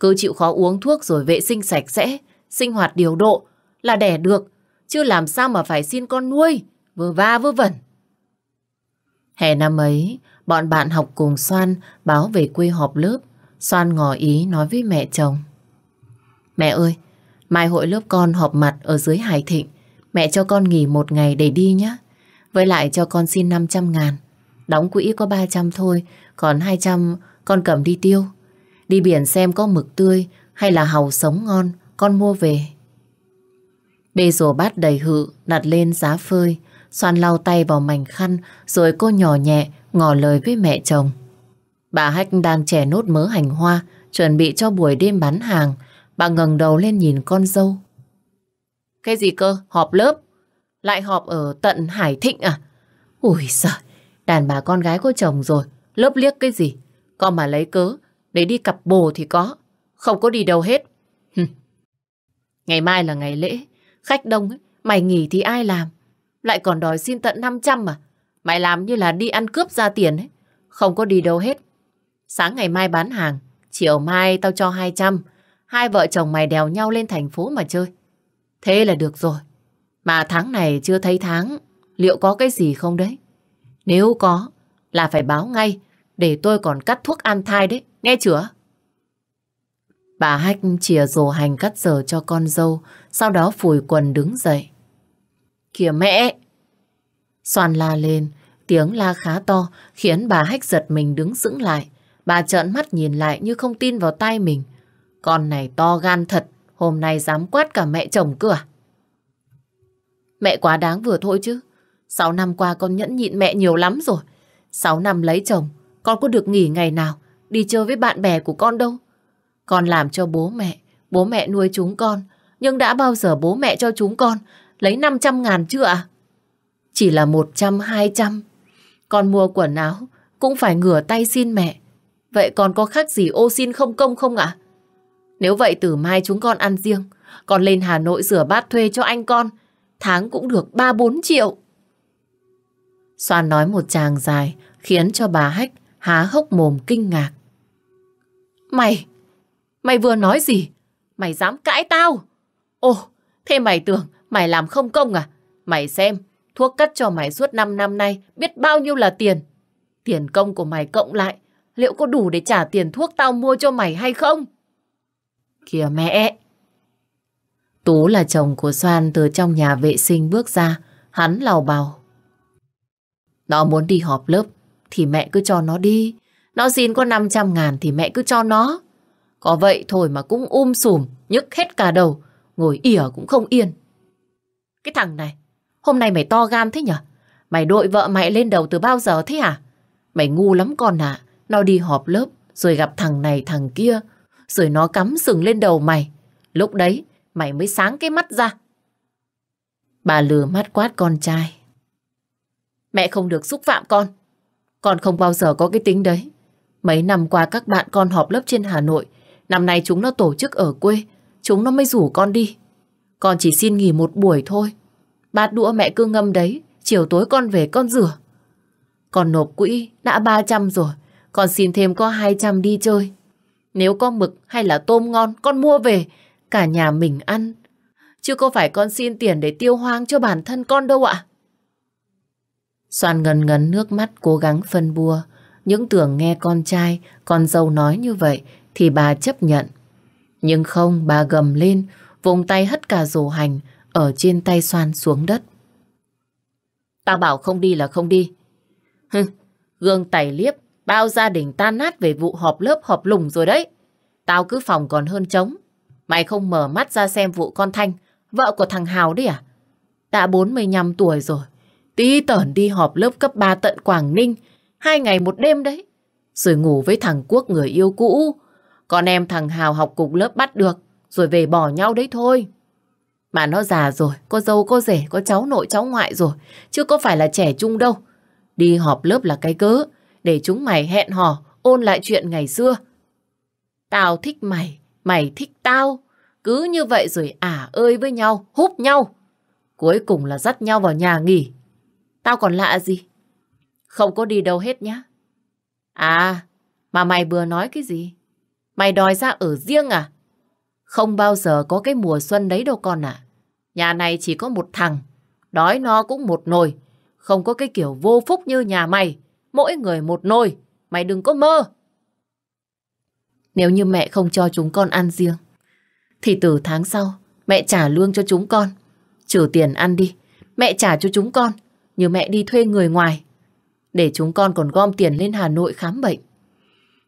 Cứ chịu khó uống thuốc rồi vệ sinh sạch sẽ, sinh hoạt điều độ là đẻ được, chứ làm sao mà phải xin con nuôi, vừa va vừa vẩn. Hè năm ấy, bọn bạn học cùng Soan báo về quê họp lớp. Soan ngỏ ý nói với mẹ chồng. Mẹ ơi, mai hội lớp con họp mặt ở dưới Hải Thịnh. Mẹ cho con nghỉ một ngày để đi nhé. Với lại cho con xin 500 ngàn. Đóng quỹ có 300 thôi, còn 200 con cầm đi tiêu. Đi biển xem có mực tươi hay là hàu sống ngon, con mua về. Bê rổ bát đầy hự, đặt lên giá phơi. Soan lau tay vào mảnh khăn, rồi cô nhỏ nhẹ, ngỏ lời với mẹ chồng. Bà Hách đang chẻ nốt mớ hành hoa, chuẩn bị cho buổi đêm bán hàng. Bà ngẩng đầu lên nhìn con dâu. Cái gì cơ? Họp lớp? Lại họp ở tận Hải Thịnh à? Ui giời, đàn bà con gái của chồng rồi, lớp liếc cái gì? Con mà lấy cớ, để đi cặp bồ thì có, không có đi đâu hết. Ngày mai là ngày lễ, khách đông ấy, mày nghỉ thì ai làm? Lại còn đòi xin tận 500 mà. Mày làm như là đi ăn cướp ra tiền ấy, không có đi đâu hết. Sáng ngày mai bán hàng, chiều mai tao cho 200, hai vợ chồng mày đèo nhau lên thành phố mà chơi. Thế là được rồi. Mà tháng này chưa thấy tháng, liệu có cái gì không đấy? Nếu có, là phải báo ngay, để tôi còn cắt thuốc an thai đấy, nghe chưa? Bà Hách chìa rổ hành cắt giờ cho con dâu, sau đó phủi quần đứng dậy. Kìa mẹ! Xoan la lên, tiếng la khá to, khiến bà Hách giật mình đứng sững lại. Bà trợn mắt nhìn lại như không tin vào tay mình. Con này to gan thật, hôm nay dám quát cả mẹ chồng cửa. À? Mẹ quá đáng vừa thôi chứ. Sáu năm qua con nhẫn nhịn mẹ nhiều lắm rồi. Sáu năm lấy chồng, con có được nghỉ ngày nào đi chơi với bạn bè của con đâu. Con làm cho bố mẹ, bố mẹ nuôi chúng con. Nhưng đã bao giờ bố mẹ cho chúng con lấy 500 ngàn chưa ạ? Chỉ là 100, 200. Con mua quần áo cũng phải ngửa tay xin mẹ. Vậy còn có khác gì ô xin không công không ạ? Nếu vậy từ mai chúng con ăn riêng. Con lên Hà Nội rửa bát thuê cho anh con. Tháng cũng được 3-4 triệu. Soan nói một tràng dài khiến cho bà Hách há hốc mồm kinh ngạc. Mày, mày vừa nói gì? Mày dám cãi tao? Ồ, thế mày tưởng mày làm không công à? Mày xem, thuốc cắt cho mày suốt 5 năm nay biết bao nhiêu là tiền. Tiền công của mày cộng lại, liệu có đủ để trả tiền thuốc tao mua cho mày hay không? Kìa mẹ! Tú là chồng của Soan từ trong nhà vệ sinh bước ra, hắn lào bào. Nó muốn đi họp lớp, thì mẹ cứ cho nó đi. Nó xin có 500 ngàn thì mẹ cứ cho nó. Có vậy thôi mà cũng um sùm, nhức hết cả đầu, ngồi ỉa cũng không yên. Cái thằng này, hôm nay mày to gan thế nhở? Mày đội vợ mày lên đầu từ bao giờ thế hả? Mày ngu lắm con ạ, nó đi họp lớp, rồi gặp thằng này thằng kia, rồi nó cắm sừng lên đầu mày. Lúc đấy, mày mới sáng cái mắt ra. Bà lừa mắt quát con trai. Mẹ không được xúc phạm con. Con không bao giờ có cái tính đấy. Mấy năm qua các bạn con họp lớp trên Hà Nội. Năm nay chúng nó tổ chức ở quê. Chúng nó mới rủ con đi. Con chỉ xin nghỉ một buổi thôi. Bát đũa mẹ cứ ngâm đấy. Chiều tối con về con rửa. Con nộp quỹ đã 300 rồi. Con xin thêm có 200 đi chơi. Nếu có mực hay là tôm ngon con mua về. Cả nhà mình ăn. Chứ có phải con xin tiền để tiêu hoang cho bản thân con đâu ạ. Soan ngần ngấn nước mắt cố gắng phân bua. Những tưởng nghe con trai, con dâu nói như vậy thì bà chấp nhận. Nhưng không, bà gầm lên, vùng tay hất cả rổ hành ở trên tay xoan xuống đất. Tao bảo không đi là không đi. Hừ, gương tẩy liếp, bao gia đình tan nát về vụ họp lớp họp lùng rồi đấy. Tao cứ phòng còn hơn trống. Mày không mở mắt ra xem vụ con Thanh, vợ của thằng Hào đấy à? Đã 45 tuổi rồi, Tí tởn đi họp lớp cấp 3 tận Quảng Ninh, hai ngày một đêm đấy. Rồi ngủ với thằng Quốc người yêu cũ. con em thằng Hào học cục lớp bắt được, rồi về bỏ nhau đấy thôi. Mà nó già rồi, có dâu có rể, có cháu nội cháu ngoại rồi, chứ có phải là trẻ trung đâu. Đi họp lớp là cái cớ, để chúng mày hẹn hò, ôn lại chuyện ngày xưa. Tao thích mày, mày thích tao. Cứ như vậy rồi ả ơi với nhau, húp nhau. Cuối cùng là dắt nhau vào nhà nghỉ. Tao còn lạ gì? Không có đi đâu hết nhá. À, mà mày vừa nói cái gì? Mày đòi ra ở riêng à? Không bao giờ có cái mùa xuân đấy đâu con ạ. Nhà này chỉ có một thằng, đói no cũng một nồi. Không có cái kiểu vô phúc như nhà mày, mỗi người một nồi. Mày đừng có mơ. Nếu như mẹ không cho chúng con ăn riêng, thì từ tháng sau mẹ trả lương cho chúng con. Trừ tiền ăn đi, mẹ trả cho chúng con như mẹ đi thuê người ngoài. Để chúng con còn gom tiền lên Hà Nội khám bệnh.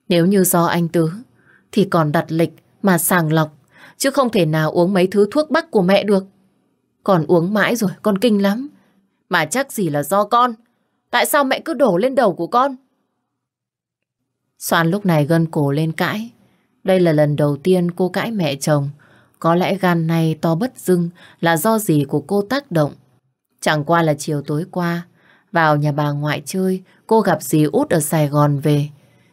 Nếu như do anh Tứ, thì còn đặt lịch mà sàng lọc, chứ không thể nào uống mấy thứ thuốc bắc của mẹ được. Còn uống mãi rồi, con kinh lắm. Mà chắc gì là do con. Tại sao mẹ cứ đổ lên đầu của con? Soan lúc này gân cổ lên cãi. Đây là lần đầu tiên cô cãi mẹ chồng. Có lẽ gan này to bất dưng là do gì của cô tác động. Chẳng qua là chiều tối qua, vào nhà bà ngoại chơi, cô gặp dì út ở Sài Gòn về.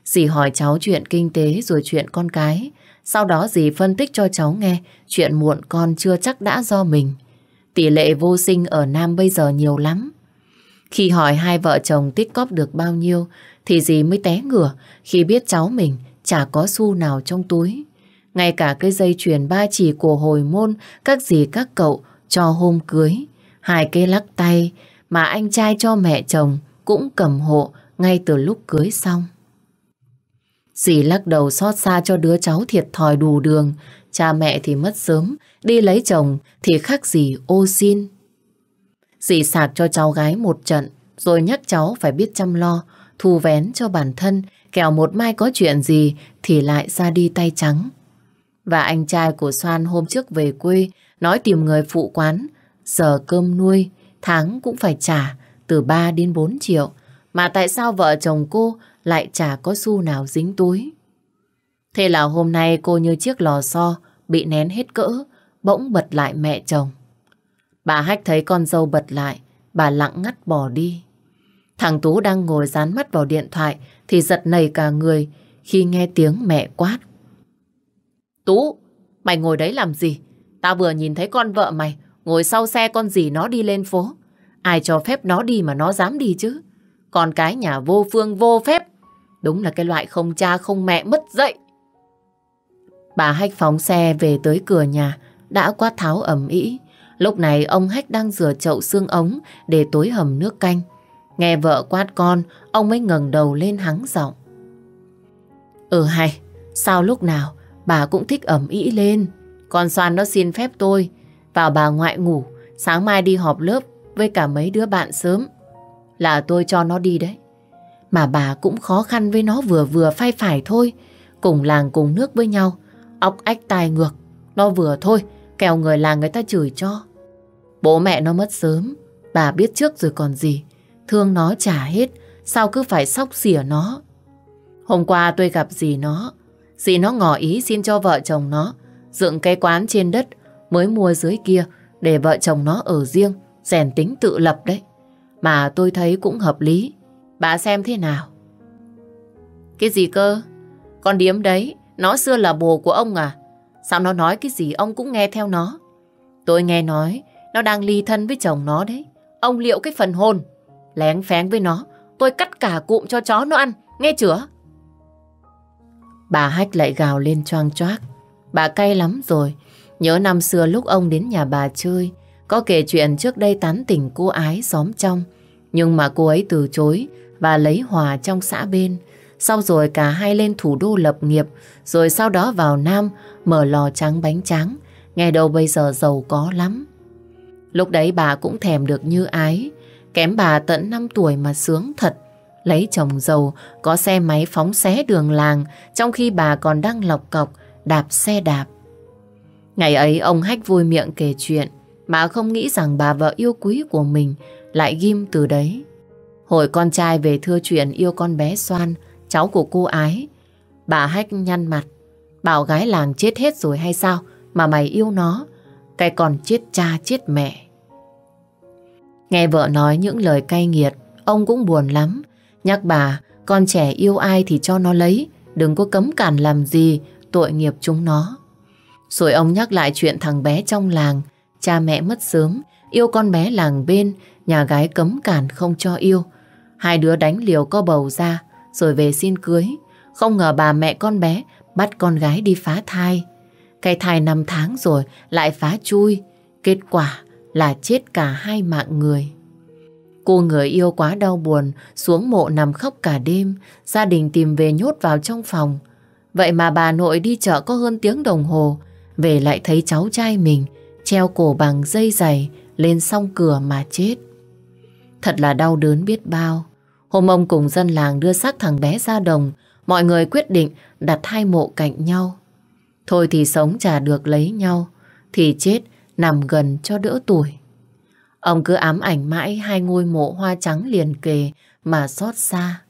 Dì hỏi cháu chuyện kinh tế rồi chuyện con cái. Sau đó dì phân tích cho cháu nghe, chuyện muộn con chưa chắc đã do mình. Tỷ lệ vô sinh ở Nam bây giờ nhiều lắm. Khi hỏi hai vợ chồng tích cóp được bao nhiêu, thì dì mới té ngửa khi biết cháu mình chả có xu nào trong túi. Ngay cả cái dây chuyền ba chỉ của hồi môn, các dì các cậu cho hôm cưới. Hai cái lắc tay mà anh trai cho mẹ chồng cũng cầm hộ ngay từ lúc cưới xong. Dì lắc đầu xót xa cho đứa cháu thiệt thòi đủ đường. Cha mẹ thì mất sớm, đi lấy chồng thì khác gì ô xin. Dì sạc cho cháu gái một trận, rồi nhắc cháu phải biết chăm lo, thu vén cho bản thân, kẻo một mai có chuyện gì thì lại ra đi tay trắng. Và anh trai của Soan hôm trước về quê, nói tìm người phụ quán, giờ cơm nuôi, tháng cũng phải trả từ 3 đến 4 triệu. Mà tại sao vợ chồng cô lại chả có xu nào dính túi? Thế là hôm nay cô như chiếc lò xo, bị nén hết cỡ, bỗng bật lại mẹ chồng. Bà Hách thấy con dâu bật lại, bà lặng ngắt bỏ đi. Thằng Tú đang ngồi dán mắt vào điện thoại thì giật nảy cả người khi nghe tiếng mẹ quát. Tú, mày ngồi đấy làm gì? Tao vừa nhìn thấy con vợ mày ngồi sau xe con gì nó đi lên phố. Ai cho phép nó đi mà nó dám đi chứ? Con cái nhà vô phương vô phép. Đúng là cái loại không cha không mẹ mất dậy. Bà Hách phóng xe về tới cửa nhà, đã quát tháo ẩm ý. Lúc này ông Hách đang rửa chậu xương ống để tối hầm nước canh. Nghe vợ quát con, ông mới ngẩng đầu lên hắng giọng. Ừ hay, sao lúc nào bà cũng thích ẩm ý lên. Con Soan nó xin phép tôi vào bà ngoại ngủ, sáng mai đi họp lớp với cả mấy đứa bạn sớm. Là tôi cho nó đi đấy. Mà bà cũng khó khăn với nó vừa vừa phai phải thôi. Cùng làng cùng nước với nhau. Óc ách tai ngược. Nó vừa thôi, kèo người làng người ta chửi cho. Bố mẹ nó mất sớm. Bà biết trước rồi còn gì. Thương nó trả hết. Sao cứ phải sóc xỉa nó. Hôm qua tôi gặp dì nó. Dì nó ngỏ ý xin cho vợ chồng nó dựng cái quán trên đất mới mua dưới kia để vợ chồng nó ở riêng, rèn tính tự lập đấy. Mà tôi thấy cũng hợp lý. Bà xem thế nào? Cái gì cơ? Con điếm đấy, nó xưa là bồ của ông à? Sao nó nói cái gì ông cũng nghe theo nó? Tôi nghe nói nó đang ly thân với chồng nó đấy. Ông liệu cái phần hồn. Lén phén với nó, tôi cắt cả cụm cho chó nó ăn, nghe chưa? Bà Hách lại gào lên choang choác. Bà cay lắm rồi. Nhớ năm xưa lúc ông đến nhà bà chơi, có kể chuyện trước đây tán tỉnh cô ái xóm trong. Nhưng mà cô ấy từ chối và lấy hòa trong xã bên. Sau rồi cả hai lên thủ đô lập nghiệp, rồi sau đó vào Nam mở lò trắng bánh tráng, Nghe đâu bây giờ giàu có lắm. Lúc đấy bà cũng thèm được như ái. Kém bà tận 5 tuổi mà sướng thật. Lấy chồng giàu, có xe máy phóng xé đường làng, trong khi bà còn đang lọc cọc, đạp xe đạp. Ngày ấy ông Hách vui miệng kể chuyện, mà không nghĩ rằng bà vợ yêu quý của mình lại ghim từ đấy. Hồi con trai về thưa chuyện yêu con bé Soan, cháu của cô ái, bà Hách nhăn mặt, bảo gái làng chết hết rồi hay sao mà mày yêu nó, cái còn chết cha chết mẹ. Nghe vợ nói những lời cay nghiệt, ông cũng buồn lắm, nhắc bà con trẻ yêu ai thì cho nó lấy, đừng có cấm cản làm gì, tội nghiệp chúng nó. Rồi ông nhắc lại chuyện thằng bé trong làng, cha mẹ mất sớm, yêu con bé làng bên, nhà gái cấm cản không cho yêu. Hai đứa đánh liều có bầu ra, rồi về xin cưới. Không ngờ bà mẹ con bé bắt con gái đi phá thai. Cái thai năm tháng rồi lại phá chui. Kết quả là chết cả hai mạng người. Cô người yêu quá đau buồn, xuống mộ nằm khóc cả đêm, gia đình tìm về nhốt vào trong phòng. Vậy mà bà nội đi chợ có hơn tiếng đồng hồ, về lại thấy cháu trai mình treo cổ bằng dây giày lên song cửa mà chết. Thật là đau đớn biết bao. Hôm ông cùng dân làng đưa xác thằng bé ra đồng, mọi người quyết định đặt hai mộ cạnh nhau. Thôi thì sống chả được lấy nhau, thì chết nằm gần cho đỡ tuổi. Ông cứ ám ảnh mãi hai ngôi mộ hoa trắng liền kề mà xót xa.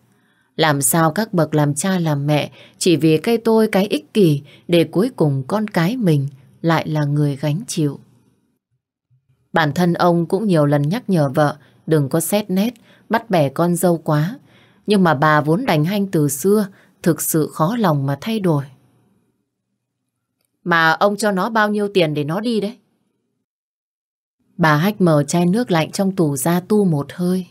Làm sao các bậc làm cha làm mẹ chỉ vì cây tôi cái ích kỷ để cuối cùng con cái mình lại là người gánh chịu. Bản thân ông cũng nhiều lần nhắc nhở vợ đừng có xét nét, bắt bẻ con dâu quá. Nhưng mà bà vốn đành hanh từ xưa, thực sự khó lòng mà thay đổi. Mà ông cho nó bao nhiêu tiền để nó đi đấy? Bà hách mở chai nước lạnh trong tủ ra tu một hơi.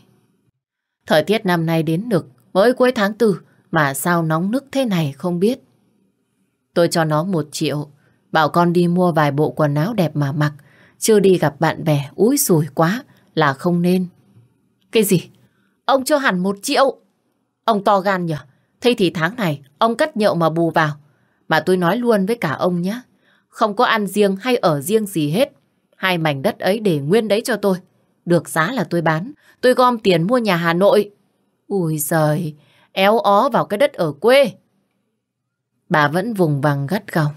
Thời tiết năm nay đến nực, mới cuối tháng tư, mà sao nóng nức thế này không biết. Tôi cho nó một triệu, bảo con đi mua vài bộ quần áo đẹp mà mặc, chưa đi gặp bạn bè úi sùi quá là không nên. Cái gì? Ông cho hẳn một triệu? Ông to gan nhở? Thế thì tháng này ông cắt nhậu mà bù vào. Mà tôi nói luôn với cả ông nhé. Không có ăn riêng hay ở riêng gì hết. Hai mảnh đất ấy để nguyên đấy cho tôi. Được giá là tôi bán. Tôi gom tiền mua nhà Hà Nội. Ui giời, éo ó vào cái đất ở quê. Bà vẫn vùng vằng gắt gỏng.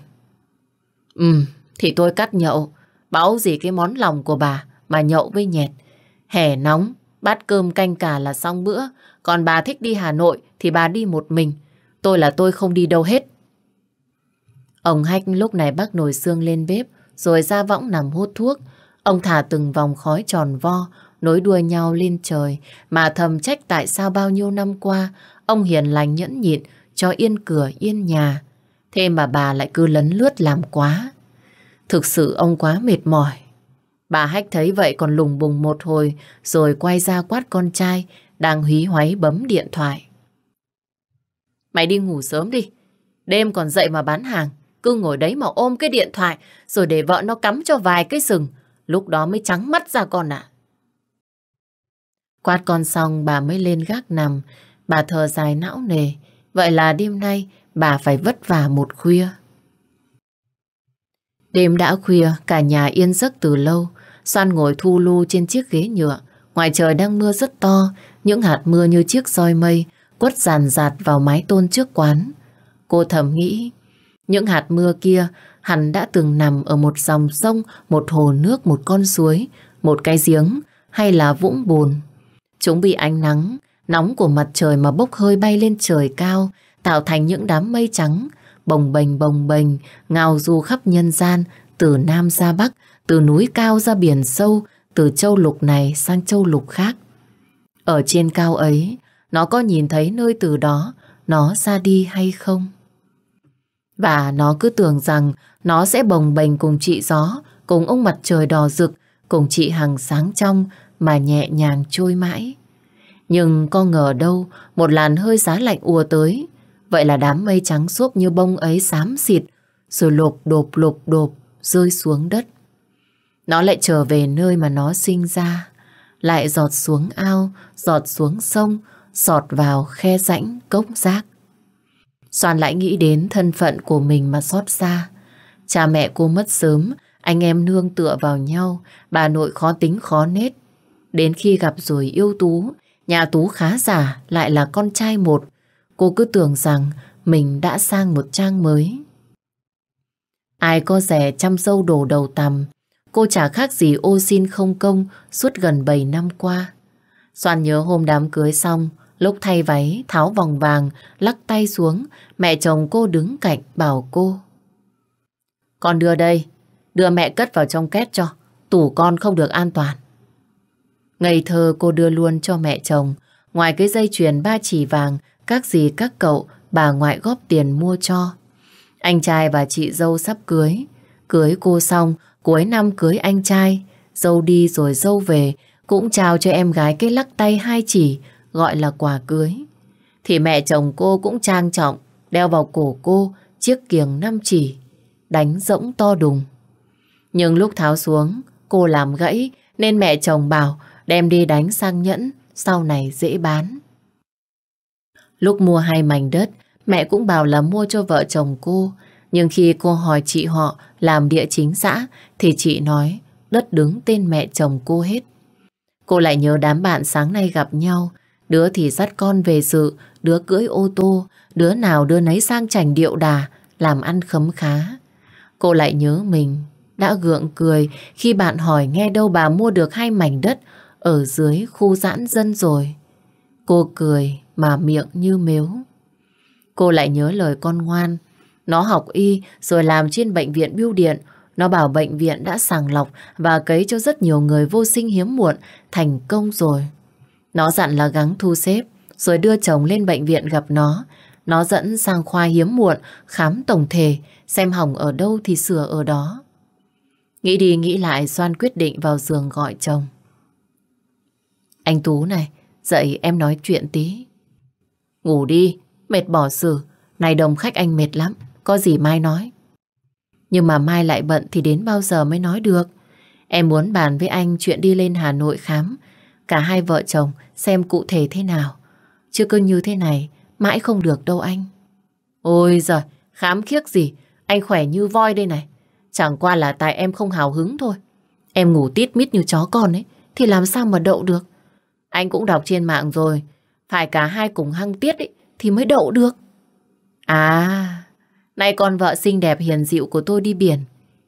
Ừ, thì tôi cắt nhậu. Báo gì cái món lòng của bà mà nhậu với nhẹt. Hè nóng, bát cơm canh cả là xong bữa. Còn bà thích đi Hà Nội thì bà đi một mình. Tôi là tôi không đi đâu hết. Ông Hách lúc này bắt nồi xương lên bếp, rồi ra võng nằm hút thuốc. Ông thả từng vòng khói tròn vo, nối đuôi nhau lên trời, mà thầm trách tại sao bao nhiêu năm qua, ông hiền lành nhẫn nhịn, cho yên cửa, yên nhà. Thế mà bà lại cứ lấn lướt làm quá. Thực sự ông quá mệt mỏi. Bà Hách thấy vậy còn lùng bùng một hồi rồi quay ra quát con trai đang hí hoáy bấm điện thoại. Mày đi ngủ sớm đi. Đêm còn dậy mà bán hàng. Cứ ngồi đấy mà ôm cái điện thoại rồi để vợ nó cắm cho vài cái sừng. Lúc đó mới trắng mắt ra con ạ. Quát con xong bà mới lên gác nằm. Bà thở dài não nề. Vậy là đêm nay bà phải vất vả một khuya. Đêm đã khuya, cả nhà yên giấc từ lâu. Soan ngồi thu lu trên chiếc ghế nhựa. Ngoài trời đang mưa rất to, những hạt mưa như chiếc roi mây quất ràn rạt vào mái tôn trước quán. Cô thầm nghĩ, những hạt mưa kia hẳn đã từng nằm ở một dòng sông, một hồ nước, một con suối, một cái giếng hay là vũng bùn. Chúng bị ánh nắng, nóng của mặt trời mà bốc hơi bay lên trời cao, tạo thành những đám mây trắng, bồng bềnh bồng bềnh, ngào du khắp nhân gian, từ Nam ra Bắc, từ núi cao ra biển sâu, từ châu lục này sang châu lục khác. Ở trên cao ấy, nó có nhìn thấy nơi từ đó nó ra đi hay không? Và nó cứ tưởng rằng nó sẽ bồng bềnh cùng chị gió, cùng ông mặt trời đỏ rực, cùng chị Hằng sáng trong mà nhẹ nhàng trôi mãi. Nhưng có ngờ đâu một làn hơi giá lạnh ùa tới. Vậy là đám mây trắng xốp như bông ấy xám xịt rồi lộp đột lộp đột rơi xuống đất. Nó lại trở về nơi mà nó sinh ra. Lại giọt xuống ao, giọt xuống sông, giọt vào khe rãnh cốc rác. Soàn lại nghĩ đến thân phận của mình mà xót xa. Cha mẹ cô mất sớm, anh em nương tựa vào nhau, bà nội khó tính khó nết. Đến khi gặp rồi yêu Tú, nhà Tú khá giả lại là con trai một. Cô cứ tưởng rằng mình đã sang một trang mới. Ai có rẻ chăm sâu đổ đầu tằm, cô chả khác gì ô xin không công suốt gần 7 năm qua. Soan nhớ hôm đám cưới xong, lúc thay váy, tháo vòng vàng, lắc tay xuống, mẹ chồng cô đứng cạnh bảo cô. Con đưa đây, đưa mẹ cất vào trong két cho, tủ con không được an toàn. ngày thơ cô đưa luôn cho mẹ chồng, ngoài cái dây chuyền ba chỉ vàng, các gì các cậu, bà ngoại góp tiền mua cho. Anh trai và chị dâu sắp cưới, cưới cô xong, cuối năm cưới anh trai, dâu đi rồi dâu về, cũng chào cho em gái cái lắc tay hai chỉ, gọi là quà cưới. Thì mẹ chồng cô cũng trang trọng, đeo vào cổ cô chiếc kiềng năm chỉ, đánh rỗng to đùng. Nhưng lúc tháo xuống, cô làm gãy nên mẹ chồng bảo đem đi đánh sang nhẫn, sau này dễ bán. Lúc mua hai mảnh đất, mẹ cũng bảo là mua cho vợ chồng cô. Nhưng khi cô hỏi chị họ làm địa chính xã, thì chị nói đất đứng tên mẹ chồng cô hết. Cô lại nhớ đám bạn sáng nay gặp nhau. Đứa thì dắt con về sự, đứa cưỡi ô tô, đứa nào đưa nấy sang chảnh điệu đà, làm ăn khấm khá. Cô lại nhớ mình đã gượng cười khi bạn hỏi nghe đâu bà mua được hai mảnh đất ở dưới khu giãn dân rồi. Cô cười mà miệng như mếu. Cô lại nhớ lời con ngoan. Nó học y rồi làm trên bệnh viện bưu điện. Nó bảo bệnh viện đã sàng lọc và cấy cho rất nhiều người vô sinh hiếm muộn thành công rồi. Nó dặn là gắng thu xếp rồi đưa chồng lên bệnh viện gặp nó. Nó dẫn sang khoa hiếm muộn khám tổng thể xem hỏng ở đâu thì sửa ở đó. Nghĩ đi nghĩ lại Soan quyết định vào giường gọi chồng. Anh Tú này, dậy em nói chuyện tí. Ngủ đi, mệt bỏ xử. Này đồng khách anh mệt lắm, có gì mai nói. Nhưng mà mai lại bận thì đến bao giờ mới nói được. Em muốn bàn với anh chuyện đi lên Hà Nội khám. Cả hai vợ chồng xem cụ thể thế nào. Chứ cứ như thế này, mãi không được đâu anh. Ôi giời, khám khiếc gì, anh khỏe như voi đây này. Chẳng qua là tại em không hào hứng thôi. Em ngủ tít mít như chó con ấy, thì làm sao mà đậu được. Anh cũng đọc trên mạng rồi, phải cả hai cùng hăng tiết ấy, thì mới đậu được. À, nay con vợ xinh đẹp hiền dịu của tôi đi biển,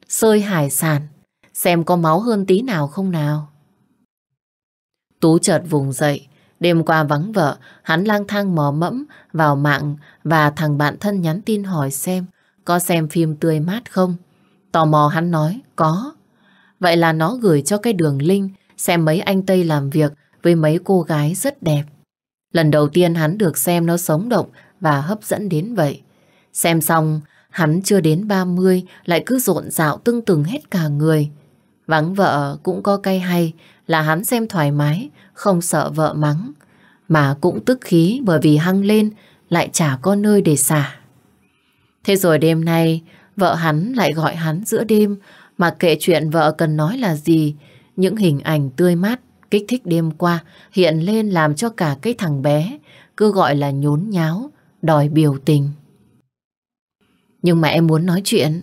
sơi hải sản, xem có máu hơn tí nào không nào. Tú chợt vùng dậy, đêm qua vắng vợ, hắn lang thang mò mẫm vào mạng và thằng bạn thân nhắn tin hỏi xem có xem phim tươi mát không. Tò mò hắn nói, có. Vậy là nó gửi cho cái đường link xem mấy anh Tây làm việc với mấy cô gái rất đẹp. Lần đầu tiên hắn được xem nó sống động và hấp dẫn đến vậy. Xem xong, hắn chưa đến 30 lại cứ rộn rạo tưng từng hết cả người. Vắng vợ cũng có cay hay là hắn xem thoải mái, không sợ vợ mắng. Mà cũng tức khí bởi vì hăng lên lại chả có nơi để xả. Thế rồi đêm nay Vợ hắn lại gọi hắn giữa đêm mà kệ chuyện vợ cần nói là gì. Những hình ảnh tươi mát, kích thích đêm qua hiện lên làm cho cả cái thằng bé cứ gọi là nhốn nháo, đòi biểu tình. Nhưng mà em muốn nói chuyện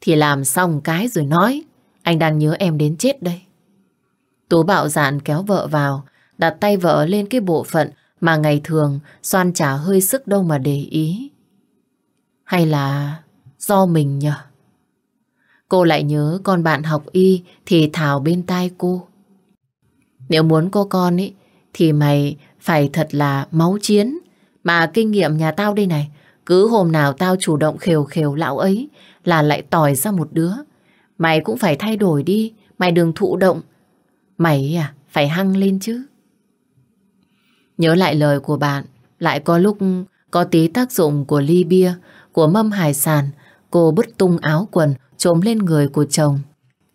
thì làm xong cái rồi nói. Anh đang nhớ em đến chết đây. Tú bạo dạn kéo vợ vào, đặt tay vợ lên cái bộ phận mà ngày thường xoan trả hơi sức đâu mà để ý. Hay là do mình nhờ. Cô lại nhớ con bạn học y thì thảo bên tai cô. Nếu muốn cô con ấy thì mày phải thật là máu chiến. Mà kinh nghiệm nhà tao đây này, cứ hôm nào tao chủ động khều khều lão ấy là lại tỏi ra một đứa. Mày cũng phải thay đổi đi, mày đừng thụ động. Mày à, phải hăng lên chứ. Nhớ lại lời của bạn, lại có lúc có tí tác dụng của ly bia, của mâm hải sản Cô bứt tung áo quần trộm lên người của chồng.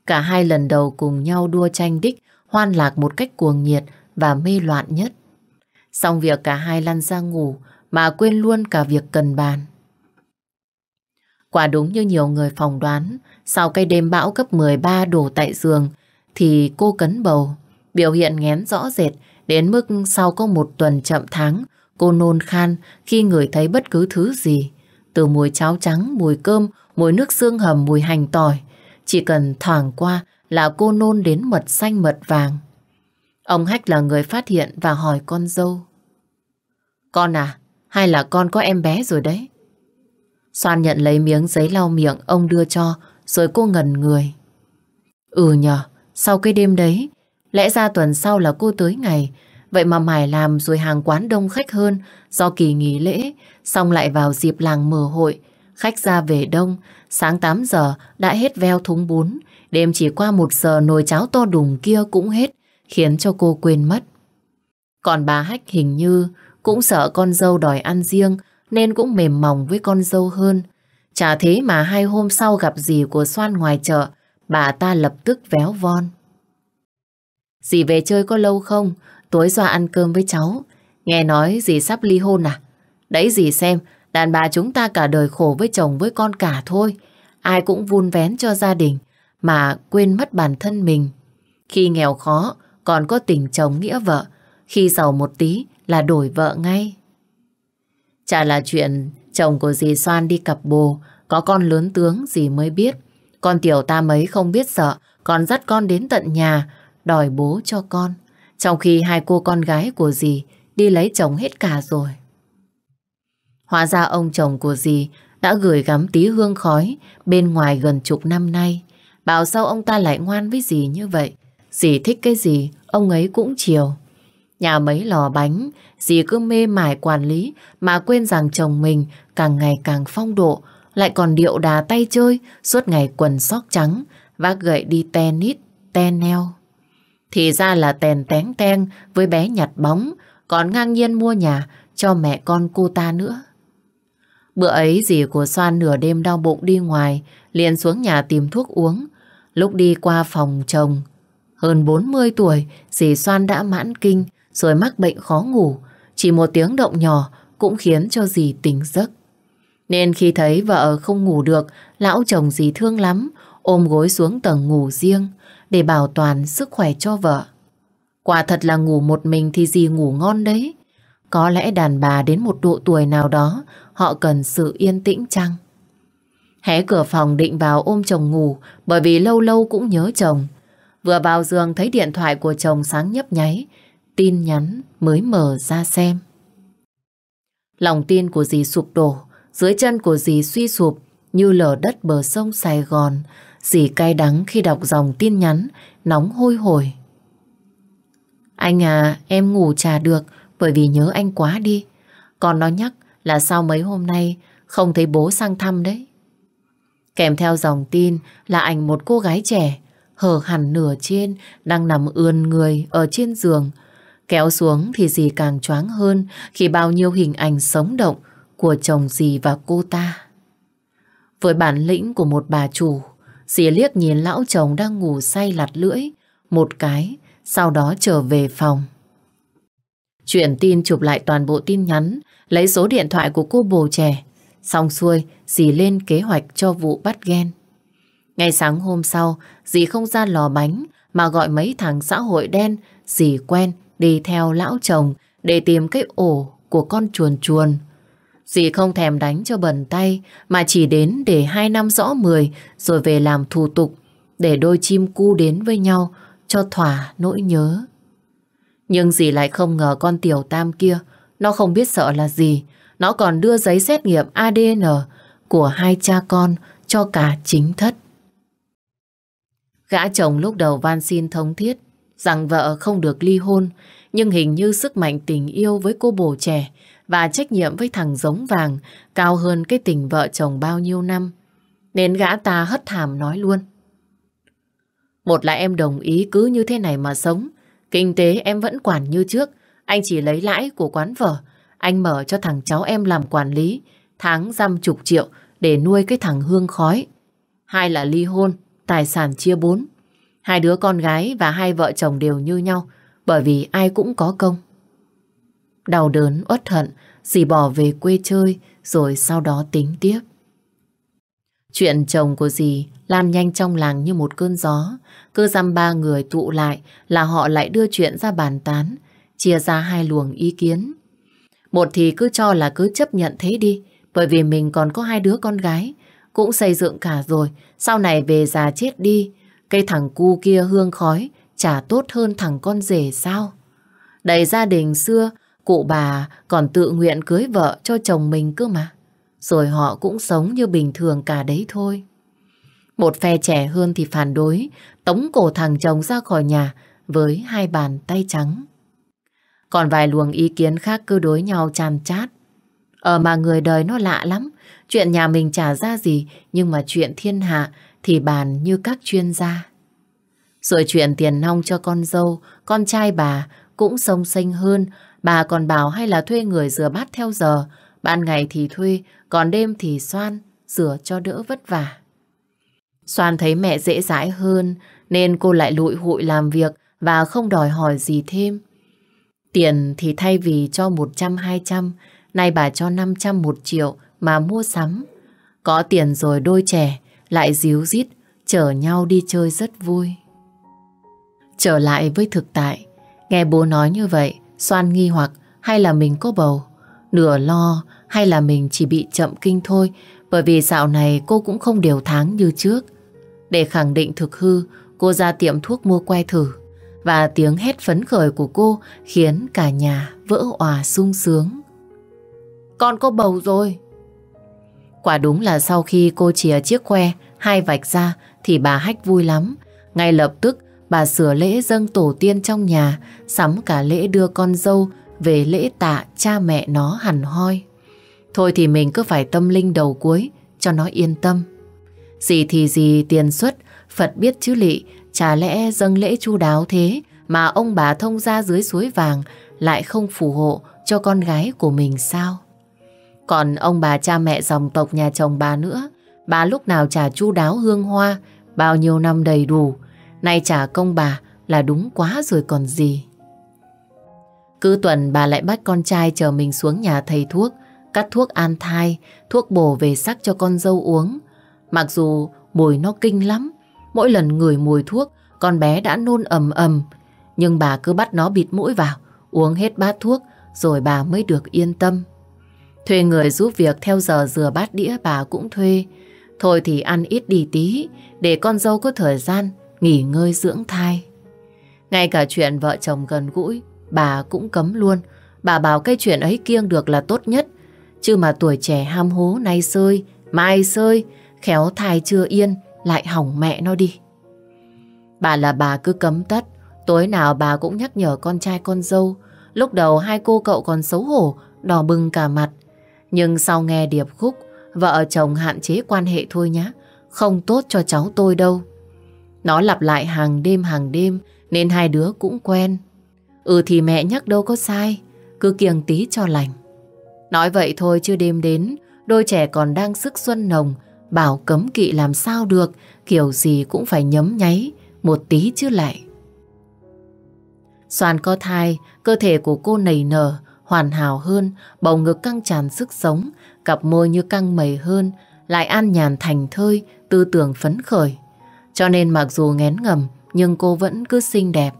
Cả hai lần đầu cùng nhau đua tranh đích, hoan lạc một cách cuồng nhiệt và mê loạn nhất. Xong việc cả hai lăn ra ngủ mà quên luôn cả việc cần bàn. Quả đúng như nhiều người phỏng đoán, sau cái đêm bão cấp 13 đổ tại giường, thì cô cấn bầu. Biểu hiện ngén rõ rệt, đến mức sau có một tuần chậm tháng, cô nôn khan khi ngửi thấy bất cứ thứ gì. Từ mùi cháo trắng, mùi cơm, mùi nước xương hầm, mùi hành tỏi. Chỉ cần thoảng qua là cô nôn đến mật xanh mật vàng. Ông Hách là người phát hiện và hỏi con dâu. Con à, hay là con có em bé rồi đấy? Soan nhận lấy miếng giấy lau miệng ông đưa cho, rồi cô ngần người. Ừ nhờ, sau cái đêm đấy, lẽ ra tuần sau là cô tới ngày, vậy mà mải làm rồi hàng quán đông khách hơn do kỳ nghỉ lễ, Xong lại vào dịp làng mở hội, khách ra về đông, sáng 8 giờ đã hết veo thúng bún, đêm chỉ qua một giờ nồi cháo to đùng kia cũng hết, khiến cho cô quên mất. Còn bà Hách hình như cũng sợ con dâu đòi ăn riêng, nên cũng mềm mỏng với con dâu hơn. Chả thế mà hai hôm sau gặp dì của Soan ngoài chợ, bà ta lập tức véo von. Dì về chơi có lâu không? Tối ra ăn cơm với cháu. Nghe nói dì sắp ly hôn à? Đấy dì xem, đàn bà chúng ta cả đời khổ với chồng với con cả thôi. Ai cũng vun vén cho gia đình, mà quên mất bản thân mình. Khi nghèo khó, còn có tình chồng nghĩa vợ. Khi giàu một tí là đổi vợ ngay. Chả là chuyện chồng của dì Soan đi cặp bồ, có con lớn tướng dì mới biết. Con tiểu ta mấy không biết sợ, còn dắt con đến tận nhà, đòi bố cho con. Trong khi hai cô con gái của dì đi lấy chồng hết cả rồi. Hóa ra ông chồng của dì đã gửi gắm tí hương khói bên ngoài gần chục năm nay. Bảo sao ông ta lại ngoan với dì như vậy? Dì thích cái gì, ông ấy cũng chiều. Nhà mấy lò bánh, dì cứ mê mải quản lý mà quên rằng chồng mình càng ngày càng phong độ, lại còn điệu đà tay chơi, suốt ngày quần sóc trắng, vác gậy đi tennis, teneo. Thì ra là tèn tén ten với bé nhặt bóng, còn ngang nhiên mua nhà cho mẹ con cô ta nữa. Bữa ấy dì của Soan nửa đêm đau bụng đi ngoài, liền xuống nhà tìm thuốc uống. Lúc đi qua phòng chồng, hơn 40 tuổi, dì Soan đã mãn kinh, rồi mắc bệnh khó ngủ. Chỉ một tiếng động nhỏ cũng khiến cho dì tỉnh giấc. Nên khi thấy vợ không ngủ được, lão chồng dì thương lắm, ôm gối xuống tầng ngủ riêng để bảo toàn sức khỏe cho vợ. Quả thật là ngủ một mình thì dì ngủ ngon đấy. Có lẽ đàn bà đến một độ tuổi nào đó họ cần sự yên tĩnh chăng? Hé cửa phòng định vào ôm chồng ngủ bởi vì lâu lâu cũng nhớ chồng. Vừa vào giường thấy điện thoại của chồng sáng nhấp nháy, tin nhắn mới mở ra xem. Lòng tin của dì sụp đổ, dưới chân của dì suy sụp như lở đất bờ sông Sài Gòn. Dì cay đắng khi đọc dòng tin nhắn, nóng hôi hổi. Anh à, em ngủ trà được bởi vì nhớ anh quá đi. Còn nó nhắc là sao mấy hôm nay không thấy bố sang thăm đấy. Kèm theo dòng tin là ảnh một cô gái trẻ hở hẳn nửa trên đang nằm ươn người ở trên giường. Kéo xuống thì dì càng choáng hơn khi bao nhiêu hình ảnh sống động của chồng dì và cô ta. Với bản lĩnh của một bà chủ, dì liếc nhìn lão chồng đang ngủ say lặt lưỡi, một cái, sau đó trở về phòng. Chuyển tin chụp lại toàn bộ tin nhắn, lấy số điện thoại của cô bồ trẻ. Xong xuôi, dì lên kế hoạch cho vụ bắt ghen. Ngày sáng hôm sau, dì không ra lò bánh mà gọi mấy thằng xã hội đen dì quen đi theo lão chồng để tìm cái ổ của con chuồn chuồn. Dì không thèm đánh cho bẩn tay, mà chỉ đến để hai năm rõ mười, rồi về làm thủ tục, để đôi chim cu đến với nhau, cho thỏa nỗi nhớ. Nhưng dì lại không ngờ con tiểu tam kia, nó không biết sợ là gì. Nó còn đưa giấy xét nghiệm ADN của hai cha con cho cả chính thất. Gã chồng lúc đầu van xin thống thiết rằng vợ không được ly hôn, nhưng hình như sức mạnh tình yêu với cô bồ trẻ và trách nhiệm với thằng giống vàng cao hơn cái tình vợ chồng bao nhiêu năm. Nên gã ta hất hàm nói luôn. Một là em đồng ý cứ như thế này mà sống, kinh tế em vẫn quản như trước, anh chỉ lấy lãi của quán phở, anh mở cho thằng cháu em làm quản lý, tháng dăm chục triệu để nuôi cái thằng hương khói. Hai là ly hôn, tài sản chia bốn. Hai đứa con gái và hai vợ chồng đều như nhau, bởi vì ai cũng có công. Đau đớn, uất hận, dì bỏ về quê chơi, rồi sau đó tính tiếp. Chuyện chồng của dì lan nhanh trong làng như một cơn gió. Cứ dăm ba người tụ lại là họ lại đưa chuyện ra bàn tán, chia ra hai luồng ý kiến. Một thì cứ cho là cứ chấp nhận thế đi, bởi vì mình còn có hai đứa con gái, cũng xây dựng cả rồi, sau này về già chết đi, cây thằng cu kia hương khói, chả tốt hơn thằng con rể sao? Đầy gia đình xưa, cụ bà còn tự nguyện cưới vợ cho chồng mình cơ mà. Rồi họ cũng sống như bình thường cả đấy thôi. Một phe trẻ hơn thì phản đối, tống cổ thằng chồng ra khỏi nhà với hai bàn tay trắng. Còn vài luồng ý kiến khác cứ đối nhau tràn chát. Ờ mà người đời nó lạ lắm. Chuyện nhà mình trả ra gì, nhưng mà chuyện thiên hạ thì bàn như các chuyên gia. Rồi chuyện tiền nong cho con dâu, con trai bà cũng sông xanh hơn. Bà còn bảo hay là thuê người rửa bát theo giờ. Ban ngày thì thuê, còn đêm thì xoan, rửa cho đỡ vất vả. Xoan thấy mẹ dễ dãi hơn, nên cô lại lụi hụi làm việc và không đòi hỏi gì thêm. Tiền thì thay vì cho 100-200, nay bà cho 500 một triệu mà mua sắm. Có tiền rồi đôi trẻ lại díu dít, chở nhau đi chơi rất vui. Trở lại với thực tại, nghe bố nói như vậy, Soan nghi hoặc hay là mình có bầu, nửa lo hay là mình chỉ bị chậm kinh thôi, bởi vì dạo này cô cũng không đều tháng như trước. Để khẳng định thực hư, cô ra tiệm thuốc mua que thử. và tiếng hét phấn khởi của cô khiến cả nhà vỡ òa sung sướng. Con có bầu rồi. Quả đúng là sau khi cô chìa chiếc que hai vạch ra thì bà Hách vui lắm. Ngay lập tức bà sửa lễ dâng tổ tiên trong nhà, sắm cả lễ đưa con dâu về lễ tạ cha mẹ nó hẳn hoi. Thôi thì mình cứ phải tâm linh đầu cuối cho nó yên tâm. Gì thì gì tiền xuất, Phật biết chứ lị, chả lẽ dâng lễ chu đáo thế mà ông bà thông ra dưới suối vàng lại không phù hộ cho con gái của mình sao? Còn ông bà cha mẹ dòng tộc nhà chồng bà nữa, bà lúc nào trả chu đáo hương hoa, bao nhiêu năm đầy đủ, nay trả công bà là đúng quá rồi còn gì. Cứ tuần bà lại bắt con trai chờ mình xuống nhà thầy thuốc, cắt thuốc an thai, thuốc bổ về sắc cho con dâu uống. Mặc dù mùi nó kinh lắm, mỗi lần ngửi mùi thuốc, con bé đã nôn ầm ầm, nhưng bà cứ bắt nó bịt mũi vào, uống hết bát thuốc, rồi bà mới được yên tâm. Thuê người giúp việc theo giờ rửa bát đĩa bà cũng thuê. Thôi thì ăn ít đi tí, để con dâu có thời gian nghỉ ngơi dưỡng thai. Ngay cả chuyện vợ chồng gần gũi, bà cũng cấm luôn. Bà bảo cái chuyện ấy kiêng được là tốt nhất. Chứ mà tuổi trẻ ham hố nay sơi, mai sơi, khéo thai chưa yên, lại hỏng mẹ nó đi. Bà là bà cứ cấm tất, tối nào bà cũng nhắc nhở con trai con dâu. Lúc đầu hai cô cậu còn xấu hổ, đỏ bừng cả mặt. Nhưng sau nghe điệp khúc, vợ chồng hạn chế quan hệ thôi nhá, không tốt cho cháu tôi đâu. Nó lặp lại hàng đêm hàng đêm nên hai đứa cũng quen. Ừ thì mẹ nhắc đâu có sai, cứ kiêng tí cho lành. Nói vậy thôi chưa đêm đến, đôi trẻ còn đang sức xuân nồng, bảo cấm kỵ làm sao được, kiểu gì cũng phải nhấm nháy, một tí chứ lại. Soàn có thai, cơ thể của cô nảy nở, hoàn hảo hơn, bầu ngực căng tràn sức sống, cặp môi như căng mẩy hơn, lại an nhàn thành thơi, tư tưởng phấn khởi. Cho nên mặc dù ngén ngầm, nhưng cô vẫn cứ xinh đẹp.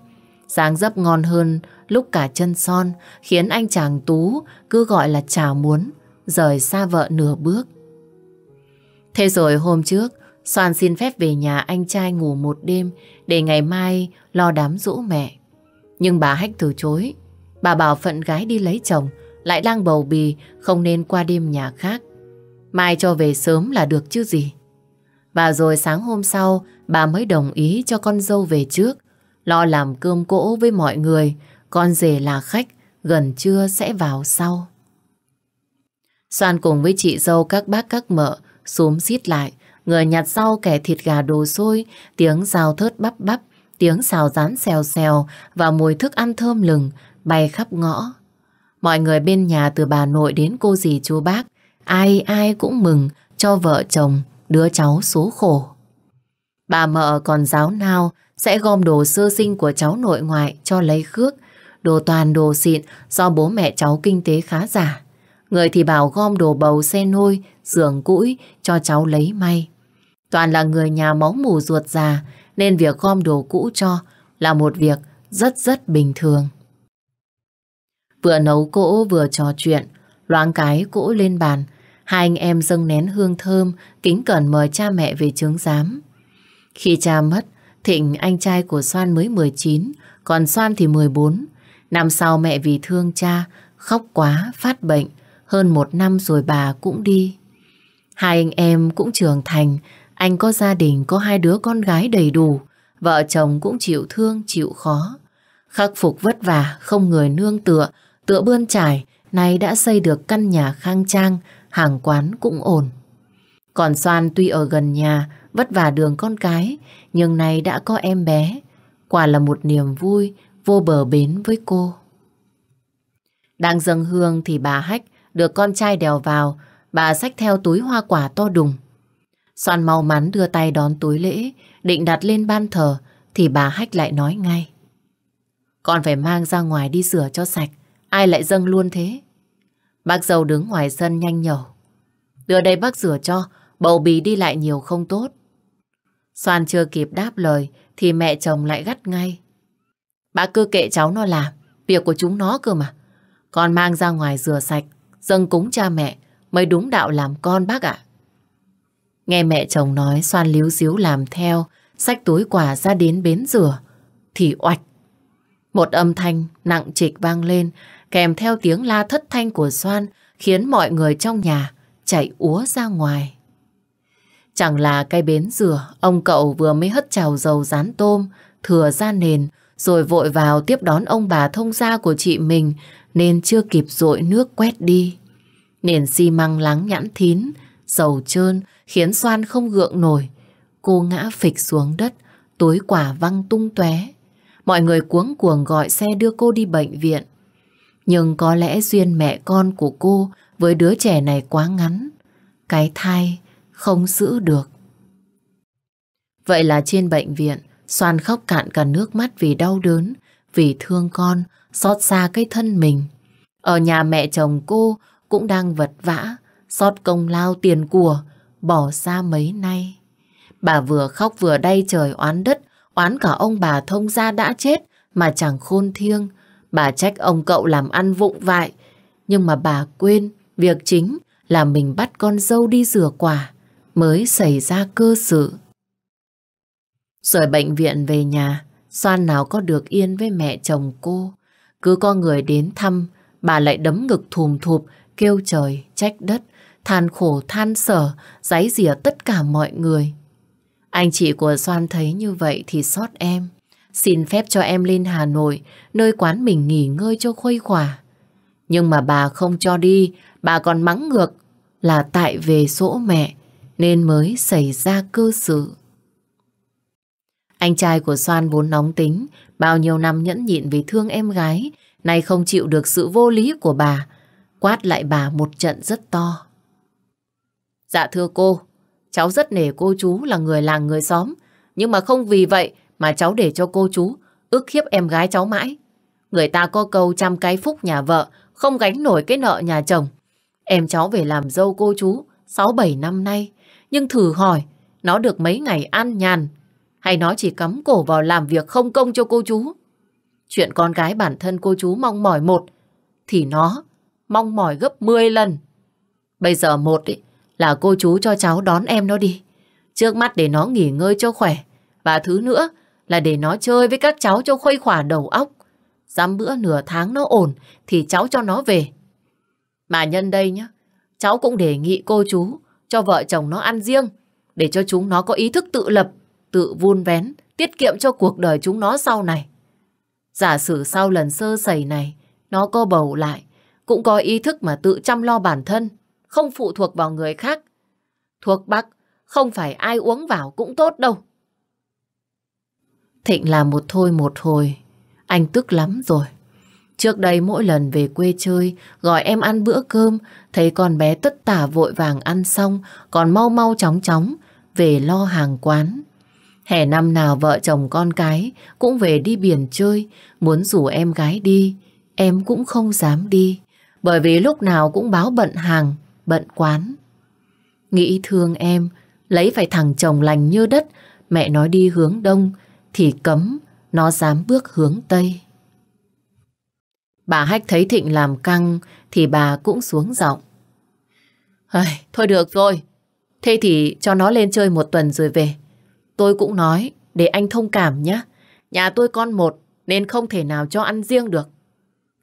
sáng dấp ngon hơn lúc cả chân son, khiến anh chàng Tú cứ gọi là chào muốn, rời xa vợ nửa bước. Thế rồi hôm trước, Soan xin phép về nhà anh trai ngủ một đêm để ngày mai lo đám rũ mẹ. Nhưng bà Hách từ chối. Bà bảo phận gái đi lấy chồng, lại đang bầu bì, không nên qua đêm nhà khác. Mai cho về sớm là được chứ gì. Và rồi sáng hôm sau, bà mới đồng ý cho con dâu về trước. Lo làm cơm cỗ với mọi người, con rể là khách, gần trưa sẽ vào sau. Soan cùng với chị dâu các bác các mợ xúm xít lại, người nhặt rau kẻ thịt gà đồ sôi, tiếng rào thớt bắp bắp, tiếng xào rán xèo xèo và mùi thức ăn thơm lừng bay khắp ngõ. Mọi người bên nhà từ bà nội đến cô dì chú bác, ai ai cũng mừng cho vợ chồng đứa cháu số khổ. Bà mợ còn giáo nào sẽ gom đồ sơ sinh của cháu nội ngoại cho lấy khước, đồ toàn đồ xịn do bố mẹ cháu kinh tế khá giả. Người thì bảo gom đồ bầu xe nôi, giường cũi cho cháu lấy may. Toàn là người nhà máu mù ruột già nên việc gom đồ cũ cho là một việc rất rất bình thường. Vừa nấu cỗ vừa trò chuyện, loáng cái cỗ lên bàn, hai anh em dâng nén hương thơm, kính cẩn mời cha mẹ về chứng giám. Khi cha mất, Thịnh anh trai của Soan mới 19, còn Soan thì 14. Năm sau mẹ vì thương cha, khóc quá, phát bệnh, hơn một năm rồi bà cũng đi. Hai anh em cũng trưởng thành, anh có gia đình, có hai đứa con gái đầy đủ, vợ chồng cũng chịu thương, chịu khó. Khắc phục vất vả, không người nương tựa, tựa bươn trải, nay đã xây được căn nhà khang trang, hàng quán cũng ổn. Còn Soan tuy ở gần nhà, vất vả đường con cái, nhưng nay đã có em bé. Quả là một niềm vui vô bờ bến với cô. Đang dâng hương thì bà Hách được con trai đèo vào, bà xách theo túi hoa quả to đùng. Soan mau mắn đưa tay đón túi lễ, định đặt lên ban thờ, thì bà Hách lại nói ngay. Con phải mang ra ngoài đi rửa cho sạch, ai lại dâng luôn thế? Bác dâu đứng ngoài sân nhanh nhẩu. Đưa đây bác rửa cho, bầu bì đi lại nhiều không tốt. Soan chưa kịp đáp lời thì mẹ chồng lại gắt ngay. Bác cứ kệ cháu nó làm, việc của chúng nó cơ mà. Con mang ra ngoài rửa sạch, dâng cúng cha mẹ mới đúng đạo làm con bác ạ. Nghe mẹ chồng nói Soan líu xíu làm theo, xách túi quà ra đến bến rửa, thì oạch, Một âm thanh nặng trịch vang lên, kèm theo tiếng la thất thanh của Soan, khiến mọi người trong nhà chạy úa ra ngoài. Chẳng là cây bến rửa, ông cậu vừa mới hất trào dầu rán tôm, thừa ra nền, rồi vội vào tiếp đón ông bà thông gia của chị mình, nên chưa kịp dội nước quét đi. Nền xi măng lắng nhẵn thín, dầu trơn, khiến xoan không gượng nổi. Cô ngã phịch xuống đất, túi quả văng tung tóe. Mọi người cuống cuồng gọi xe đưa cô đi bệnh viện. Nhưng có lẽ duyên mẹ con của cô với đứa trẻ này quá ngắn. Cái thai không giữ được. Vậy là trên bệnh viện, Soan khóc cạn cả nước mắt vì đau đớn, vì thương con, xót xa cái thân mình. Ở nhà mẹ chồng cô cũng đang vật vã, xót công lao tiền của, bỏ xa mấy nay. Bà vừa khóc vừa đay trời oán đất, oán cả ông bà thông gia đã chết mà chẳng khôn thiêng. Bà trách ông cậu làm ăn vụng vại, nhưng mà bà quên việc chính là mình bắt con dâu đi rửa quả mới xảy ra cơ sự. Rồi bệnh viện về nhà, Soan nào có được yên với mẹ chồng cô. Cứ có người đến thăm, bà lại đấm ngực thùm thụp, kêu trời, trách đất, than khổ than sở, giấy rỉa tất cả mọi người. Anh chị của Soan thấy như vậy thì xót em. Xin phép cho em lên Hà Nội, nơi quán mình nghỉ ngơi cho khuây khỏa. Nhưng mà bà không cho đi, bà còn mắng ngược là tại về sỗ mẹ, nên mới xảy ra cơ sự. Anh trai của Soan vốn nóng tính, bao nhiêu năm nhẫn nhịn vì thương em gái, nay không chịu được sự vô lý của bà, quát lại bà một trận rất to. Dạ thưa cô, cháu rất nể cô chú là người làng người xóm, nhưng mà không vì vậy mà cháu để cho cô chú ức hiếp em gái cháu mãi. Người ta có câu trăm cái phúc nhà vợ, không gánh nổi cái nợ nhà chồng. Em cháu về làm dâu cô chú 6-7 năm nay, nhưng thử hỏi, nó được mấy ngày ăn nhàn, hay nó chỉ cắm cổ vào làm việc không công cho cô chú? Chuyện con gái bản thân cô chú mong mỏi một, thì nó mong mỏi gấp 10 lần. Bây giờ một ý, là cô chú cho cháu đón em nó đi. Trước mắt để nó nghỉ ngơi cho khỏe. Và thứ nữa là để nó chơi với các cháu cho khuây khỏa đầu óc. Dám bữa nửa tháng nó ổn thì cháu cho nó về. Mà nhân đây nhá, cháu cũng đề nghị cô chú cho vợ chồng nó ăn riêng để cho chúng nó có ý thức tự lập, tự vun vén, tiết kiệm cho cuộc đời chúng nó sau này. Giả sử sau lần sơ sẩy này, nó có bầu lại, cũng có ý thức mà tự chăm lo bản thân, không phụ thuộc vào người khác. Thuốc bắc không phải ai uống vào cũng tốt đâu. Thịnh làm một thôi một hồi, anh tức lắm rồi. Trước đây mỗi lần về quê chơi, gọi em ăn bữa cơm, thấy con bé tất tả vội vàng ăn xong, còn mau mau chóng chóng, về lo hàng quán. Hè năm nào vợ chồng con cái cũng về đi biển chơi, muốn rủ em gái đi, em cũng không dám đi, bởi vì lúc nào cũng báo bận hàng, bận quán. Nghĩ thương em, lấy phải thằng chồng lành như đất, mẹ nói đi hướng đông, thì cấm, nó dám bước hướng tây. Bà Hách thấy Thịnh làm căng, thì bà cũng xuống giọng. Thôi được rồi, thế thì cho nó lên chơi một tuần rồi về. Tôi cũng nói để anh thông cảm nhé. Nhà tôi con một nên không thể nào cho ăn riêng được.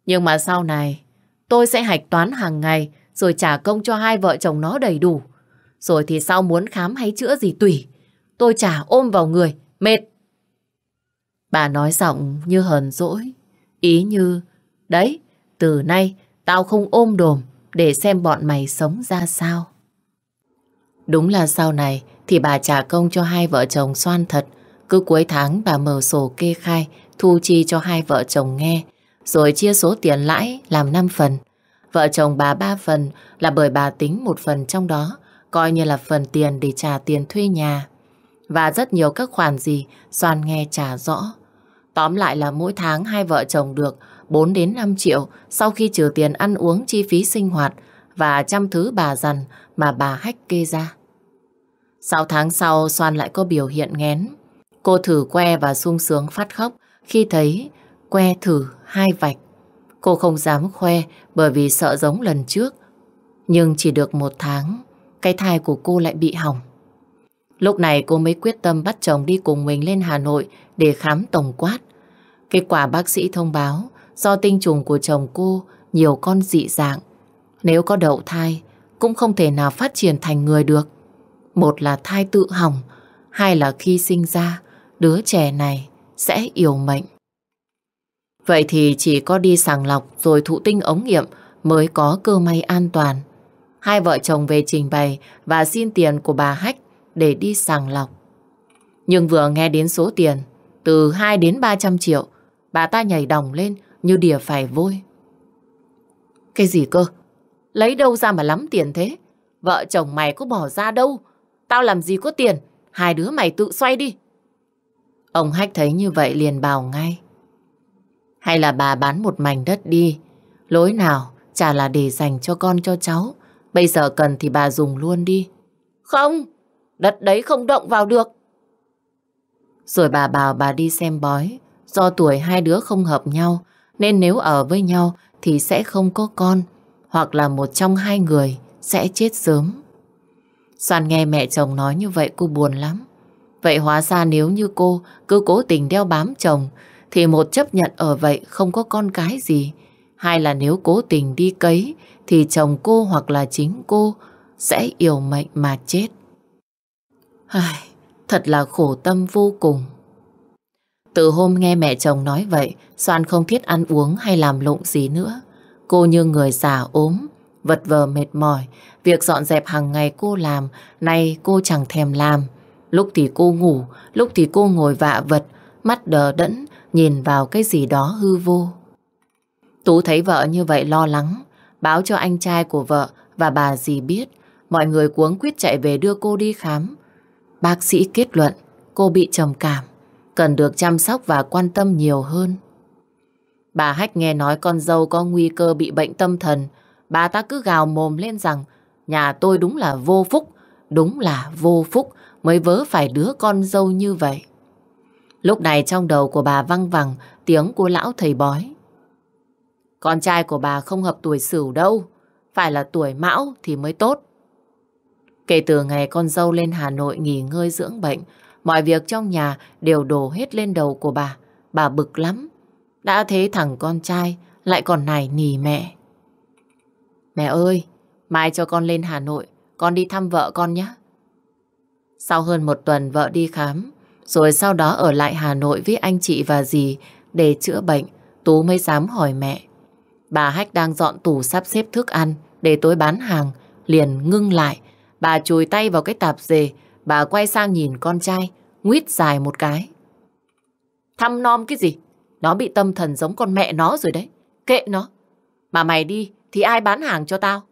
Nhưng mà sau này tôi sẽ hạch toán hàng ngày rồi trả công cho hai vợ chồng nó đầy đủ. Rồi thì sau muốn khám hay chữa gì tùy. Tôi trả ôm vào người, mệt. Bà nói giọng như hờn dỗi. Ý như, đấy, từ nay tao không ôm đồm để xem bọn mày sống ra sao. Đúng là sau này thì bà trả công cho hai vợ chồng xoan thật. Cứ cuối tháng bà mở sổ kê khai, thu chi cho hai vợ chồng nghe, rồi chia số tiền lãi làm 5 phần. Vợ chồng bà ba phần là bởi bà tính một phần trong đó, coi như là phần tiền để trả tiền thuê nhà. Và rất nhiều các khoản gì Soan nghe trả rõ. Tóm lại là mỗi tháng hai vợ chồng được 4 đến 5 triệu sau khi trừ tiền ăn uống chi phí sinh hoạt và trăm thứ bà dằn mà bà hách kê ra. 6 tháng sau Soan lại có biểu hiện ngén. Cô thử que và sung sướng phát khóc khi thấy que thử hai vạch. Cô không dám khoe bởi vì sợ giống lần trước. Nhưng chỉ được một tháng, cái thai của cô lại bị hỏng. Lúc này cô mới quyết tâm bắt chồng đi cùng mình lên Hà Nội để khám tổng quát. Kết quả bác sĩ thông báo do tinh trùng của chồng cô nhiều con dị dạng. Nếu có đậu thai, cũng không thể nào phát triển thành người được. Một là thai tự hỏng, hai là khi sinh ra, đứa trẻ này sẽ yếu mệnh. Vậy thì chỉ có đi sàng lọc rồi thụ tinh ống nghiệm mới có cơ may an toàn. Hai vợ chồng về trình bày và xin tiền của bà Hách để đi sàng lọc. Nhưng vừa nghe đến số tiền từ 2 đến 300 triệu, bà ta nhảy đồng lên như đìa phải vôi. Cái gì cơ? Lấy đâu ra mà lắm tiền thế? Vợ chồng mày có bỏ ra đâu? Tao làm gì có tiền? Hai đứa mày tự xoay đi. Ông Hách thấy như vậy liền bảo ngay. Hay là bà bán một mảnh đất đi. Lối nào chả là để dành cho con cho cháu. Bây giờ cần thì bà dùng luôn đi. Không, đất đấy không động vào được. Rồi bà bảo bà đi xem bói. Do tuổi hai đứa không hợp nhau, nên nếu ở với nhau thì sẽ không có con. Hoặc là một trong hai người sẽ chết sớm. Soan nghe mẹ chồng nói như vậy cô buồn lắm. Vậy hóa ra nếu như cô cứ cố tình đeo bám chồng thì một chấp nhận ở vậy không có con cái gì. Hai là nếu cố tình đi cấy thì chồng cô hoặc là chính cô sẽ yêu mệnh mà chết. Ai, thật là khổ tâm vô cùng. Từ hôm nghe mẹ chồng nói vậy, Soan không thiết ăn uống hay làm lụng gì nữa. Cô như người già ốm, vật vờ mệt mỏi. Việc dọn dẹp hàng ngày cô làm, nay cô chẳng thèm làm. Lúc thì cô ngủ, lúc thì cô ngồi vạ vật, mắt đờ đẫn, nhìn vào cái gì đó hư vô. Tú thấy vợ như vậy lo lắng, báo cho anh trai của vợ và bà dì biết. Mọi người cuống quyết chạy về đưa cô đi khám. Bác sĩ kết luận cô bị trầm cảm, cần được chăm sóc và quan tâm nhiều hơn. Bà Hách nghe nói con dâu có nguy cơ bị bệnh tâm thần, bà ta cứ gào mồm lên rằng nhà tôi đúng là vô phúc, đúng là vô phúc mới vớ phải đứa con dâu như vậy. Lúc này trong đầu của bà văng vẳng tiếng của lão thầy bói. Con trai của bà không hợp tuổi sửu đâu, phải là tuổi mão thì mới tốt. Kể từ ngày con dâu lên Hà Nội nghỉ ngơi dưỡng bệnh, mọi việc trong nhà đều đổ hết lên đầu của bà. Bà bực lắm. Đã thế thằng con trai lại còn nài nỉ mẹ. Mẹ ơi, mai cho con lên Hà Nội, con đi thăm vợ con nhé. Sau hơn một tuần vợ đi khám, rồi sau đó ở lại Hà Nội với anh chị và dì để chữa bệnh, Tú mới dám hỏi mẹ. Bà Hách đang dọn tủ sắp xếp thức ăn để tối bán hàng, liền ngưng lại. Bà chùi tay vào cái tạp dề, bà quay sang nhìn con trai, nguyết dài một cái. Thăm nom cái gì? Nó bị tâm thần giống con mẹ nó rồi đấy. Kệ nó. Mà mày đi thì ai bán hàng cho tao?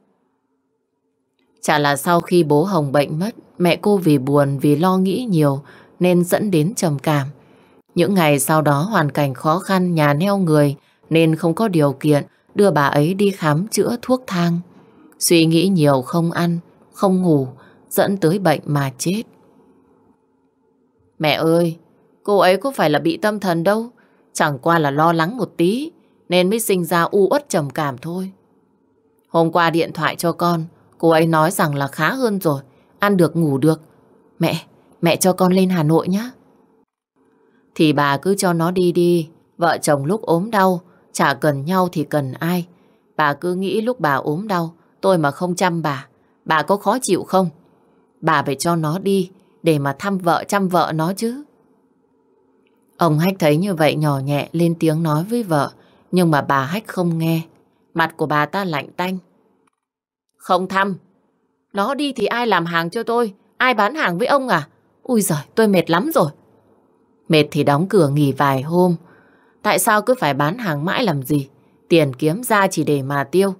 Chả là sau khi bố Hồng bệnh mất, mẹ cô vì buồn vì lo nghĩ nhiều nên dẫn đến trầm cảm. Những ngày sau đó hoàn cảnh khó khăn nhà neo người nên không có điều kiện đưa bà ấy đi khám chữa thuốc thang. Suy nghĩ nhiều không ăn, không ngủ, dẫn tới bệnh mà chết. Mẹ ơi, cô ấy có phải là bị tâm thần đâu, chẳng qua là lo lắng một tí nên mới sinh ra u uất trầm cảm thôi. Hôm qua điện thoại cho con, cô ấy nói rằng là khá hơn rồi, ăn được ngủ được. Mẹ, mẹ cho con lên Hà Nội nhé. Thì bà cứ cho nó đi đi, vợ chồng lúc ốm đau, chả cần nhau thì cần ai. Bà cứ nghĩ lúc bà ốm đau, tôi mà không chăm bà, bà có khó chịu không? Bà phải cho nó đi, để mà thăm vợ chăm vợ nó chứ. Ông Hách thấy như vậy nhỏ nhẹ lên tiếng nói với vợ, nhưng mà bà Hách không nghe. Mặt của bà ta lạnh tanh. Không thăm. Nó đi thì ai làm hàng cho tôi? Ai bán hàng với ông à? Ui giời, tôi mệt lắm rồi. Mệt thì đóng cửa nghỉ vài hôm. Tại sao cứ phải bán hàng mãi làm gì? Tiền kiếm ra chỉ để mà tiêu.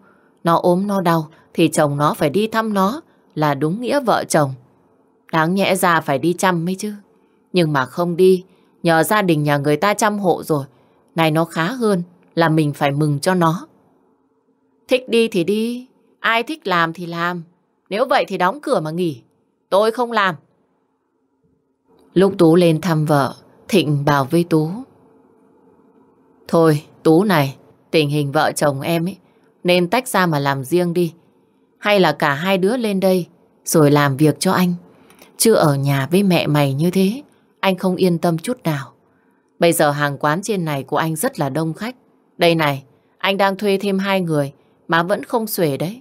Nó ốm nó đau thì chồng nó phải đi thăm nó là đúng nghĩa vợ chồng. Đáng nhẽ ra phải đi chăm mới chứ. Nhưng mà không đi, nhờ gia đình nhà người ta chăm hộ rồi. Này nó khá hơn là mình phải mừng cho nó. Thích đi thì đi, ai thích làm thì làm. Nếu vậy thì đóng cửa mà nghỉ. Tôi không làm. Lúc Tú lên thăm vợ, Thịnh bảo với Tú. Thôi, Tú này, tình hình vợ chồng em ấy, nên tách ra mà làm riêng đi. Hay là cả hai đứa lên đây, rồi làm việc cho anh. Chứ ở nhà với mẹ mày như thế, anh không yên tâm chút nào. Bây giờ hàng quán trên này của anh rất là đông khách. Đây này, anh đang thuê thêm hai người mà vẫn không xuể đấy.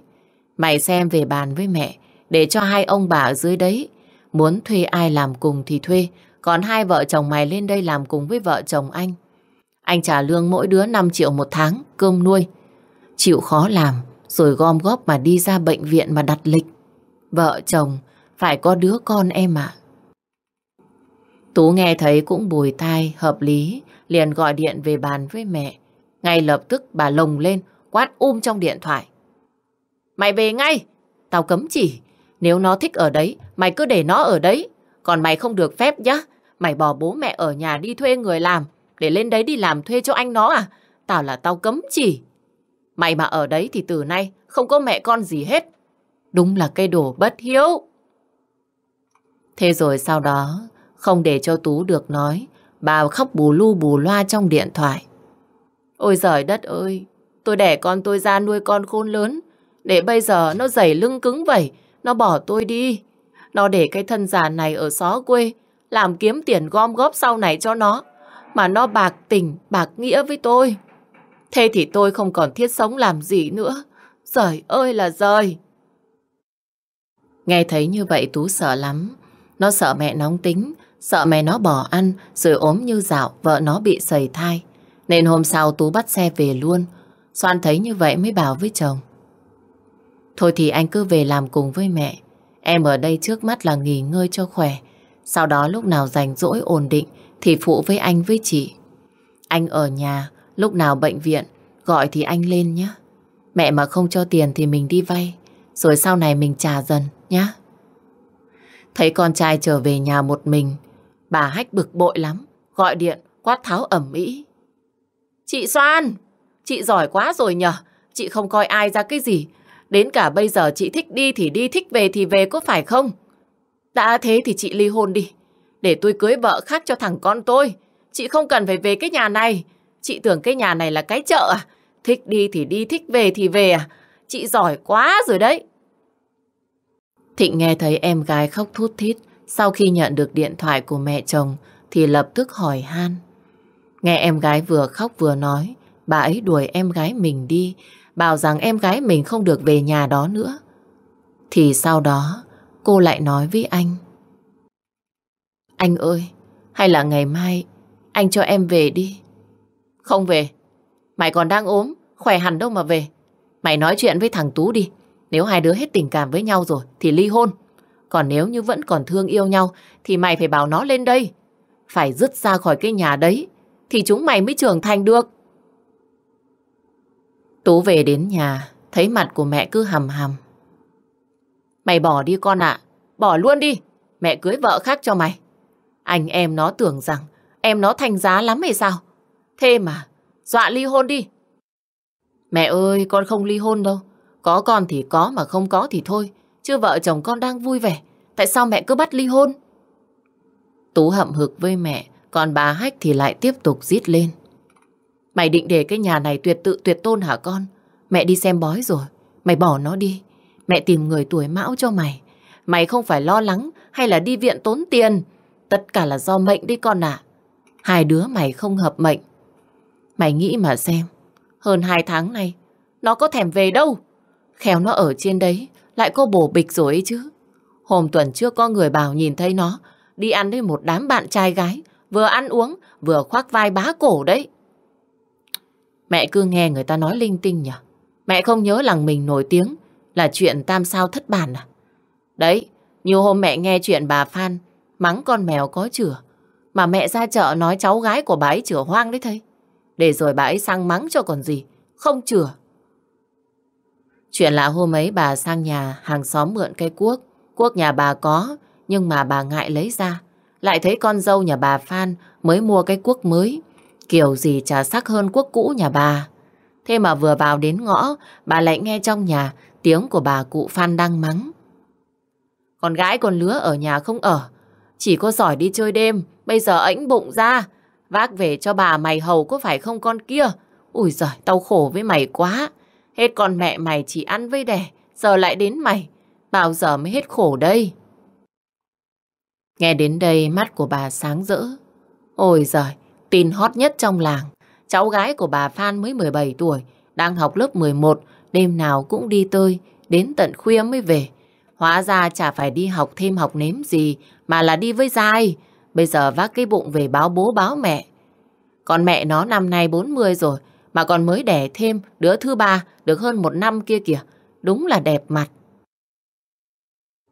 Mày xem về bàn với mẹ để cho hai ông bà ở dưới đấy. Muốn thuê ai làm cùng thì thuê, còn hai vợ chồng mày lên đây làm cùng với vợ chồng anh. Anh trả lương mỗi đứa 5 triệu một tháng, cơm nuôi. Chịu khó làm, rồi gom góp mà đi ra bệnh viện mà đặt lịch. Vợ chồng, phải có đứa con em ạ. Tú nghe thấy cũng bùi tai, hợp lý, liền gọi điện về bàn với mẹ. Ngay lập tức bà lồng lên, quát um trong điện thoại. Mày về ngay, tao cấm chỉ. Nếu nó thích ở đấy, mày cứ để nó ở đấy. Còn mày không được phép nhá. Mày bỏ bố mẹ ở nhà đi thuê người làm, để lên đấy đi làm thuê cho anh nó à? Tao là tao cấm chỉ. Mày mà ở đấy thì từ nay không có mẹ con gì hết. Đúng là cây đồ bất hiếu. Thế rồi sau đó, không để cho Tú được nói, bà khóc bù lu bù loa trong điện thoại. Ôi giời đất ơi, tôi đẻ con tôi ra nuôi con khôn lớn, để bây giờ nó dày lưng cứng vậy, nó bỏ tôi đi. Nó để cái thân già này ở xó quê, làm kiếm tiền gom góp sau này cho nó, mà nó bạc tình, bạc nghĩa với tôi. Thế thì tôi không còn thiết sống làm gì nữa. Giời ơi là giời! Nghe thấy như vậy Tú sợ lắm. Nó sợ mẹ nóng tính, sợ mẹ nó bỏ ăn rồi ốm như dạo, vợ nó bị sầy thai. Nên hôm sau Tú bắt xe về luôn. Soan thấy như vậy mới bảo với chồng. Thôi thì anh cứ về làm cùng với mẹ. Em ở đây trước mắt là nghỉ ngơi cho khỏe. Sau đó lúc nào rảnh rỗi ổn định thì phụ với anh với chị. Anh ở nhà, lúc nào bệnh viện, gọi thì anh lên nhé. Mẹ mà không cho tiền thì mình đi vay, rồi sau này mình trả dần nhé. Thấy con trai trở về nhà một mình, bà Hách bực bội lắm, gọi điện, quát tháo ẩm ý. Chị Soan, chị giỏi quá rồi nhở, chị không coi ai ra cái gì. Đến cả bây giờ chị thích đi thì đi, thích về thì về có phải không? Đã thế thì chị ly hôn đi, để tôi cưới vợ khác cho thằng con tôi. Chị không cần phải về cái nhà này. Chị tưởng cái nhà này là cái chợ à? Thích đi thì đi, thích về thì về à? Chị giỏi quá rồi đấy. Thịnh nghe thấy em gái khóc thút thít sau khi nhận được điện thoại của mẹ chồng thì lập tức hỏi han. Nghe em gái vừa khóc vừa nói, bà ấy đuổi em gái mình đi, bảo rằng em gái mình không được về nhà đó nữa. Thì sau đó, cô lại nói với anh. Anh ơi, hay là ngày mai anh cho em về đi. Không về, mày còn đang ốm, khỏe hẳn đâu mà về. Mày nói chuyện với thằng Tú đi, nếu hai đứa hết tình cảm với nhau rồi thì ly hôn. Còn nếu như vẫn còn thương yêu nhau thì mày phải bảo nó lên đây. Phải dứt ra khỏi cái nhà đấy thì chúng mày mới trưởng thành được. Tú về đến nhà, thấy mặt của mẹ cứ hầm hầm. Mày bỏ đi con ạ, bỏ luôn đi. Mẹ cưới vợ khác cho mày. Anh em nó tưởng rằng em nó thành giá lắm hay sao? Thế mà, dọa ly hôn đi. Mẹ ơi, con không ly hôn đâu. Có con thì có mà không có thì thôi. Chứ vợ chồng con đang vui vẻ. Tại sao mẹ cứ bắt ly hôn? Tú hậm hực với mẹ, còn bà Hách thì lại tiếp tục rít lên. Mày định để cái nhà này tuyệt tự tuyệt tôn hả con? Mẹ đi xem bói rồi. Mày bỏ nó đi. Mẹ tìm người tuổi mão cho mày. Mày không phải lo lắng hay là đi viện tốn tiền. Tất cả là do mệnh đi con ạ. Hai đứa mày không hợp mệnh. Mày nghĩ mà xem. Hơn hai tháng nay, nó có thèm về đâu. Khéo nó ở trên đấy, lại có bổ bịch rồi ấy chứ. Hôm tuần trước có người bảo nhìn thấy nó, đi ăn với một đám bạn trai gái, vừa ăn uống, vừa khoác vai bá cổ đấy. Mẹ cứ nghe người ta nói linh tinh nhỉ? Mẹ không nhớ làng mình nổi tiếng là chuyện tam sao thất bản à? Đấy, nhiều hôm mẹ nghe chuyện bà Phan mắng con mèo có chửa. Mà mẹ ra chợ nói cháu gái của bà ấy chửa hoang đấy thấy. Để rồi bà ấy sang mắng cho còn gì, không chừa. Chuyện là hôm ấy bà sang nhà hàng xóm mượn cây cuốc. Cuốc nhà bà có, nhưng mà bà ngại lấy ra. Lại thấy con dâu nhà bà Phan mới mua cái cuốc mới. Kiểu gì trà sắc hơn cuốc cũ nhà bà. Thế mà vừa vào đến ngõ, bà lại nghe trong nhà tiếng của bà cụ Phan đang mắng. Con gái con lứa ở nhà không ở, chỉ có giỏi đi chơi đêm, bây giờ ảnh bụng ra. Vác về cho bà mày hầu có phải không con kia? Ui giời, tao khổ với mày quá. Hết con mẹ mày chỉ ăn với đẻ, giờ lại đến mày. Bao giờ mới hết khổ đây? Nghe đến đây mắt của bà sáng rỡ. Ôi giời, Tin hot nhất trong làng. Cháu gái của bà Phan mới 17 tuổi, đang học lớp 11, đêm nào cũng đi tơi, đến tận khuya mới về. Hóa ra chả phải đi học thêm học nếm gì, mà là đi với dai. Bây giờ vác cái bụng về báo bố báo mẹ. Còn mẹ nó năm nay 40 rồi, mà còn mới đẻ thêm đứa thứ ba được hơn một năm kia kìa. Đúng là đẹp mặt.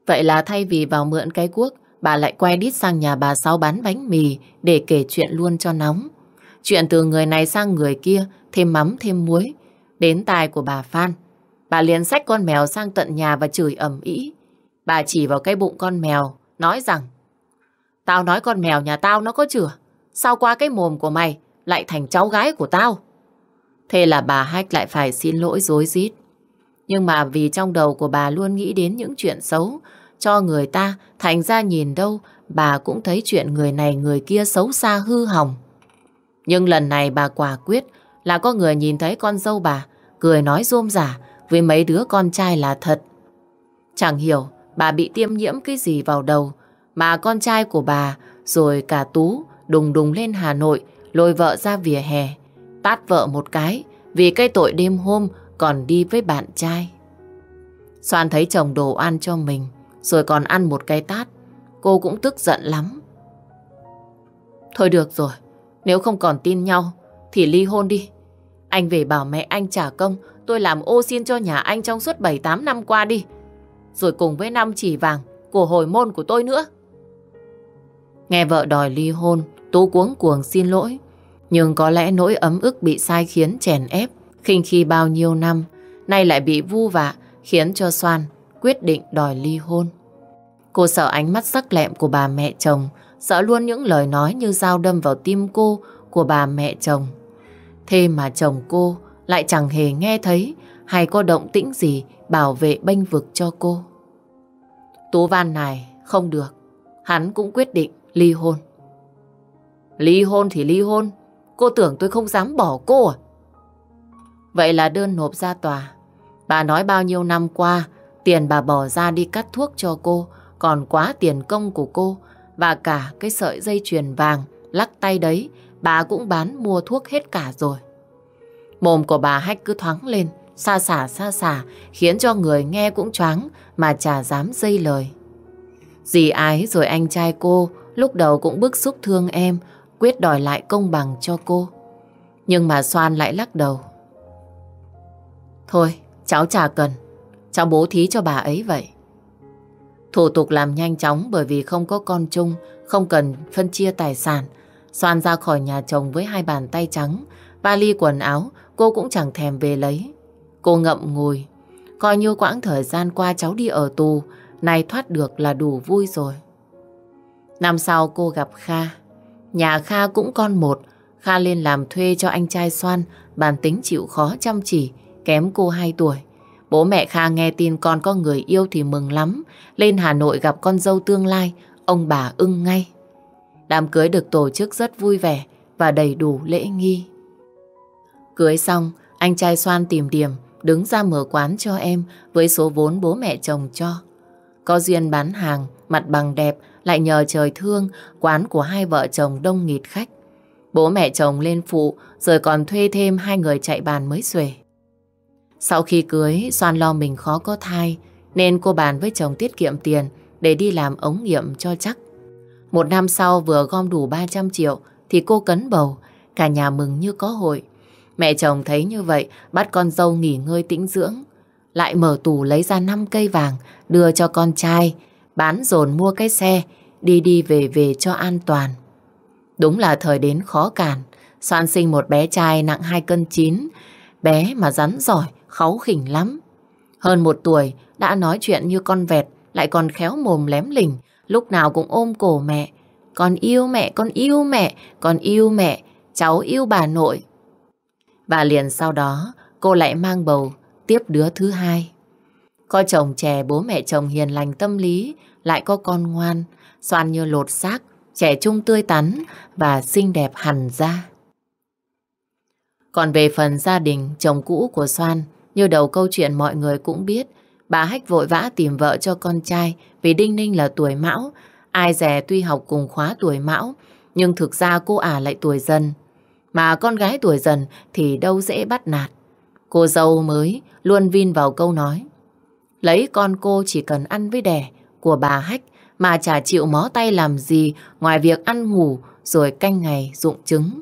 Vậy là thay vì vào mượn cái cuốc, bà lại quay đít sang nhà bà Sáu bán bánh mì để kể chuyện luôn cho nóng. Chuyện từ người này sang người kia, thêm mắm thêm muối, đến tai của bà Phan. Bà liền xách con mèo sang tận nhà và chửi ầm ĩ. Bà chỉ vào cái bụng con mèo, nói rằng Tao nói con mèo nhà tao nó có chửa. Sao qua cái mồm của mày lại thành cháu gái của tao? Thế là bà Hách lại phải xin lỗi dối rít Nhưng mà vì trong đầu của bà luôn nghĩ đến những chuyện xấu cho người ta, thành ra nhìn đâu bà cũng thấy chuyện người này người kia xấu xa hư hỏng. Nhưng lần này bà quả quyết là có người nhìn thấy con dâu bà cười nói rôm giả với mấy đứa con trai là thật. Chẳng hiểu bà bị tiêm nhiễm cái gì vào đầu mà con trai của bà rồi cả Tú đùng đùng lên Hà Nội lôi vợ ra vỉa hè tát vợ một cái vì cái tội đêm hôm còn đi với bạn trai. Soan thấy chồng đồ ăn cho mình rồi còn ăn một cái tát. Cô cũng tức giận lắm. Thôi được rồi, nếu không còn tin nhau thì ly hôn đi. Anh về bảo mẹ anh trả công tôi làm ô xin cho nhà anh trong suốt 7-8 năm qua đi. Rồi cùng với năm chỉ vàng của hồi môn của tôi nữa. Nghe vợ đòi ly hôn, Tú cuống cuồng xin lỗi. Nhưng có lẽ nỗi ấm ức bị sai khiến chèn ép, khinh khi bao nhiêu năm, nay lại bị vu vạ, khiến cho Soan quyết định đòi ly hôn. Cô sợ ánh mắt sắc lẹm của bà mẹ chồng, sợ luôn những lời nói như dao đâm vào tim cô của bà mẹ chồng. Thế mà chồng cô lại chẳng hề nghe thấy hay có động tĩnh gì bảo vệ bênh vực cho cô. Tú van này không được, hắn cũng quyết định ly hôn. Ly hôn thì ly hôn, cô tưởng tôi không dám bỏ cô à? Vậy là đơn nộp ra tòa. Bà nói bao nhiêu năm qua, tiền bà bỏ ra đi cắt thuốc cho cô, còn quá tiền công của cô, và cả cái sợi dây chuyền vàng, lắc tay đấy, bà cũng bán mua thuốc hết cả rồi. Mồm của bà hách cứ thoáng lên, xa xả xa xả, khiến cho người nghe cũng choáng mà chả dám dây lời. Dì ái rồi anh trai cô lúc đầu cũng bức xúc thương em, quyết đòi lại công bằng cho cô. Nhưng mà Soan lại lắc đầu. Thôi, cháu chả cần. Cháu bố thí cho bà ấy vậy. Thủ tục làm nhanh chóng bởi vì không có con chung, không cần phân chia tài sản. Soan ra khỏi nhà chồng với hai bàn tay trắng, vali quần áo cô cũng chẳng thèm về lấy. Cô ngậm ngùi, coi như quãng thời gian qua cháu đi ở tù, này thoát được là đủ vui rồi. Năm sau cô gặp Kha, nhà Kha cũng con một, Kha lên làm thuê cho anh trai Soan, bản tính chịu khó chăm chỉ, kém cô 2 tuổi. Bố mẹ Kha nghe tin con có người yêu thì mừng lắm, lên Hà Nội gặp con dâu tương lai, ông bà ưng ngay. Đám cưới được tổ chức rất vui vẻ và đầy đủ lễ nghi. Cưới xong, anh trai Soan tìm điểm, đứng ra mở quán cho em với số vốn bố mẹ chồng cho. Có duyên bán hàng, mặt bằng đẹp, lại nhờ trời thương, quán của hai vợ chồng đông nghịt khách. Bố mẹ chồng lên phụ, rồi còn thuê thêm hai người chạy bàn mới xuể. Sau khi cưới, Soan lo mình khó có thai, nên cô bàn với chồng tiết kiệm tiền để đi làm ống nghiệm cho chắc. Một năm sau vừa gom đủ 300 triệu thì cô cấn bầu, cả nhà mừng như có hội. Mẹ chồng thấy như vậy, bắt con dâu nghỉ ngơi tĩnh dưỡng. Lại mở tủ lấy ra 5 cây vàng, đưa cho con trai, bán dồn mua cái xe, đi đi về về cho an toàn. Đúng là thời đến khó cản, soan sinh một bé trai nặng 2 cân 9, bé mà rắn giỏi, kháu khỉnh lắm. Hơn một tuổi, đã nói chuyện như con vẹt, lại còn khéo mồm lém lỉnh, lúc nào cũng ôm cổ mẹ. Con yêu mẹ, con yêu mẹ, con yêu mẹ, cháu yêu bà nội. Và liền sau đó, cô lại mang bầu, tiếp đứa thứ hai. Có chồng trẻ bố mẹ chồng hiền lành tâm lý, lại có con ngoan, xoan như lột xác, trẻ trung tươi tắn và xinh đẹp hẳn ra. Còn về phần gia đình, chồng cũ của Soan, như đầu câu chuyện mọi người cũng biết, bà Hách vội vã tìm vợ cho con trai vì Đinh Ninh là tuổi mão. Ai dè tuy học cùng khóa tuổi mão, Nhưng thực ra cô ả lại tuổi dần. Mà con gái tuổi dần thì đâu dễ bắt nạt. Cô dâu mới luôn vin vào câu nói. Lấy con cô chỉ cần ăn với đẻ của bà Hách mà chả chịu mó tay làm gì ngoài việc ăn ngủ rồi canh ngày dụng trứng.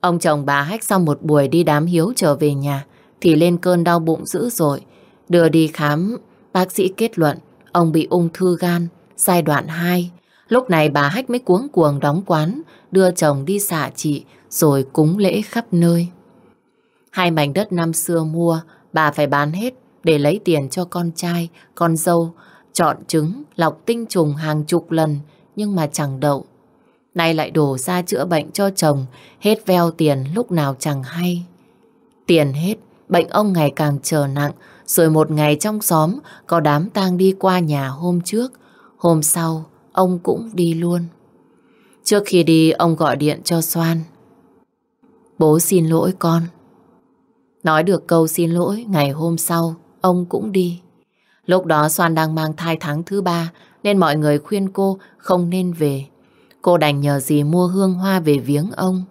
Ông chồng bà Hách sau một buổi đi đám hiếu trở về nhà thì lên cơn đau bụng dữ dội. Đưa đi khám, bác sĩ kết luận ông bị ung thư gan giai đoạn 2. Lúc này bà Hách mới cuống cuồng đóng quán, đưa chồng đi xạ trị rồi cúng lễ khắp nơi. Hai mảnh đất năm xưa mua, bà phải bán hết để lấy tiền cho con trai, con dâu, chọn trứng, lọc tinh trùng hàng chục lần nhưng mà chẳng đậu. Nay lại đổ ra chữa bệnh cho chồng, hết veo tiền lúc nào chẳng hay. Tiền hết, bệnh ông ngày càng trở nặng, rồi một ngày trong xóm có đám tang đi qua nhà hôm trước, hôm sau ông cũng đi luôn. Trước khi đi ông gọi điện cho Soan. Bố xin lỗi con. Nói được câu xin lỗi ngày hôm sau ông cũng đi. Lúc đó Soan đang mang thai tháng thứ ba nên mọi người khuyên cô không nên về. Cô đành nhờ gì mua hương hoa về viếng ông.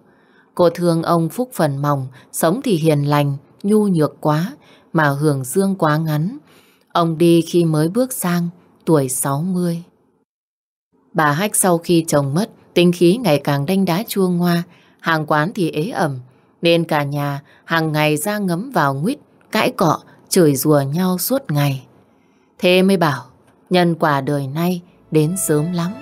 Cô thương ông phúc phần mỏng, sống thì hiền lành, nhu nhược quá, mà hưởng dương quá ngắn. Ông đi khi mới bước sang tuổi 60. Bà Hách sau khi chồng mất, tinh khí ngày càng đanh đá chua ngoa, hàng quán thì ế ẩm, nên cả nhà hàng ngày ra ngấm vào nguyết, cãi cọ, chửi rùa nhau suốt ngày. Thế mới bảo, nhân quả đời nay đến sớm lắm.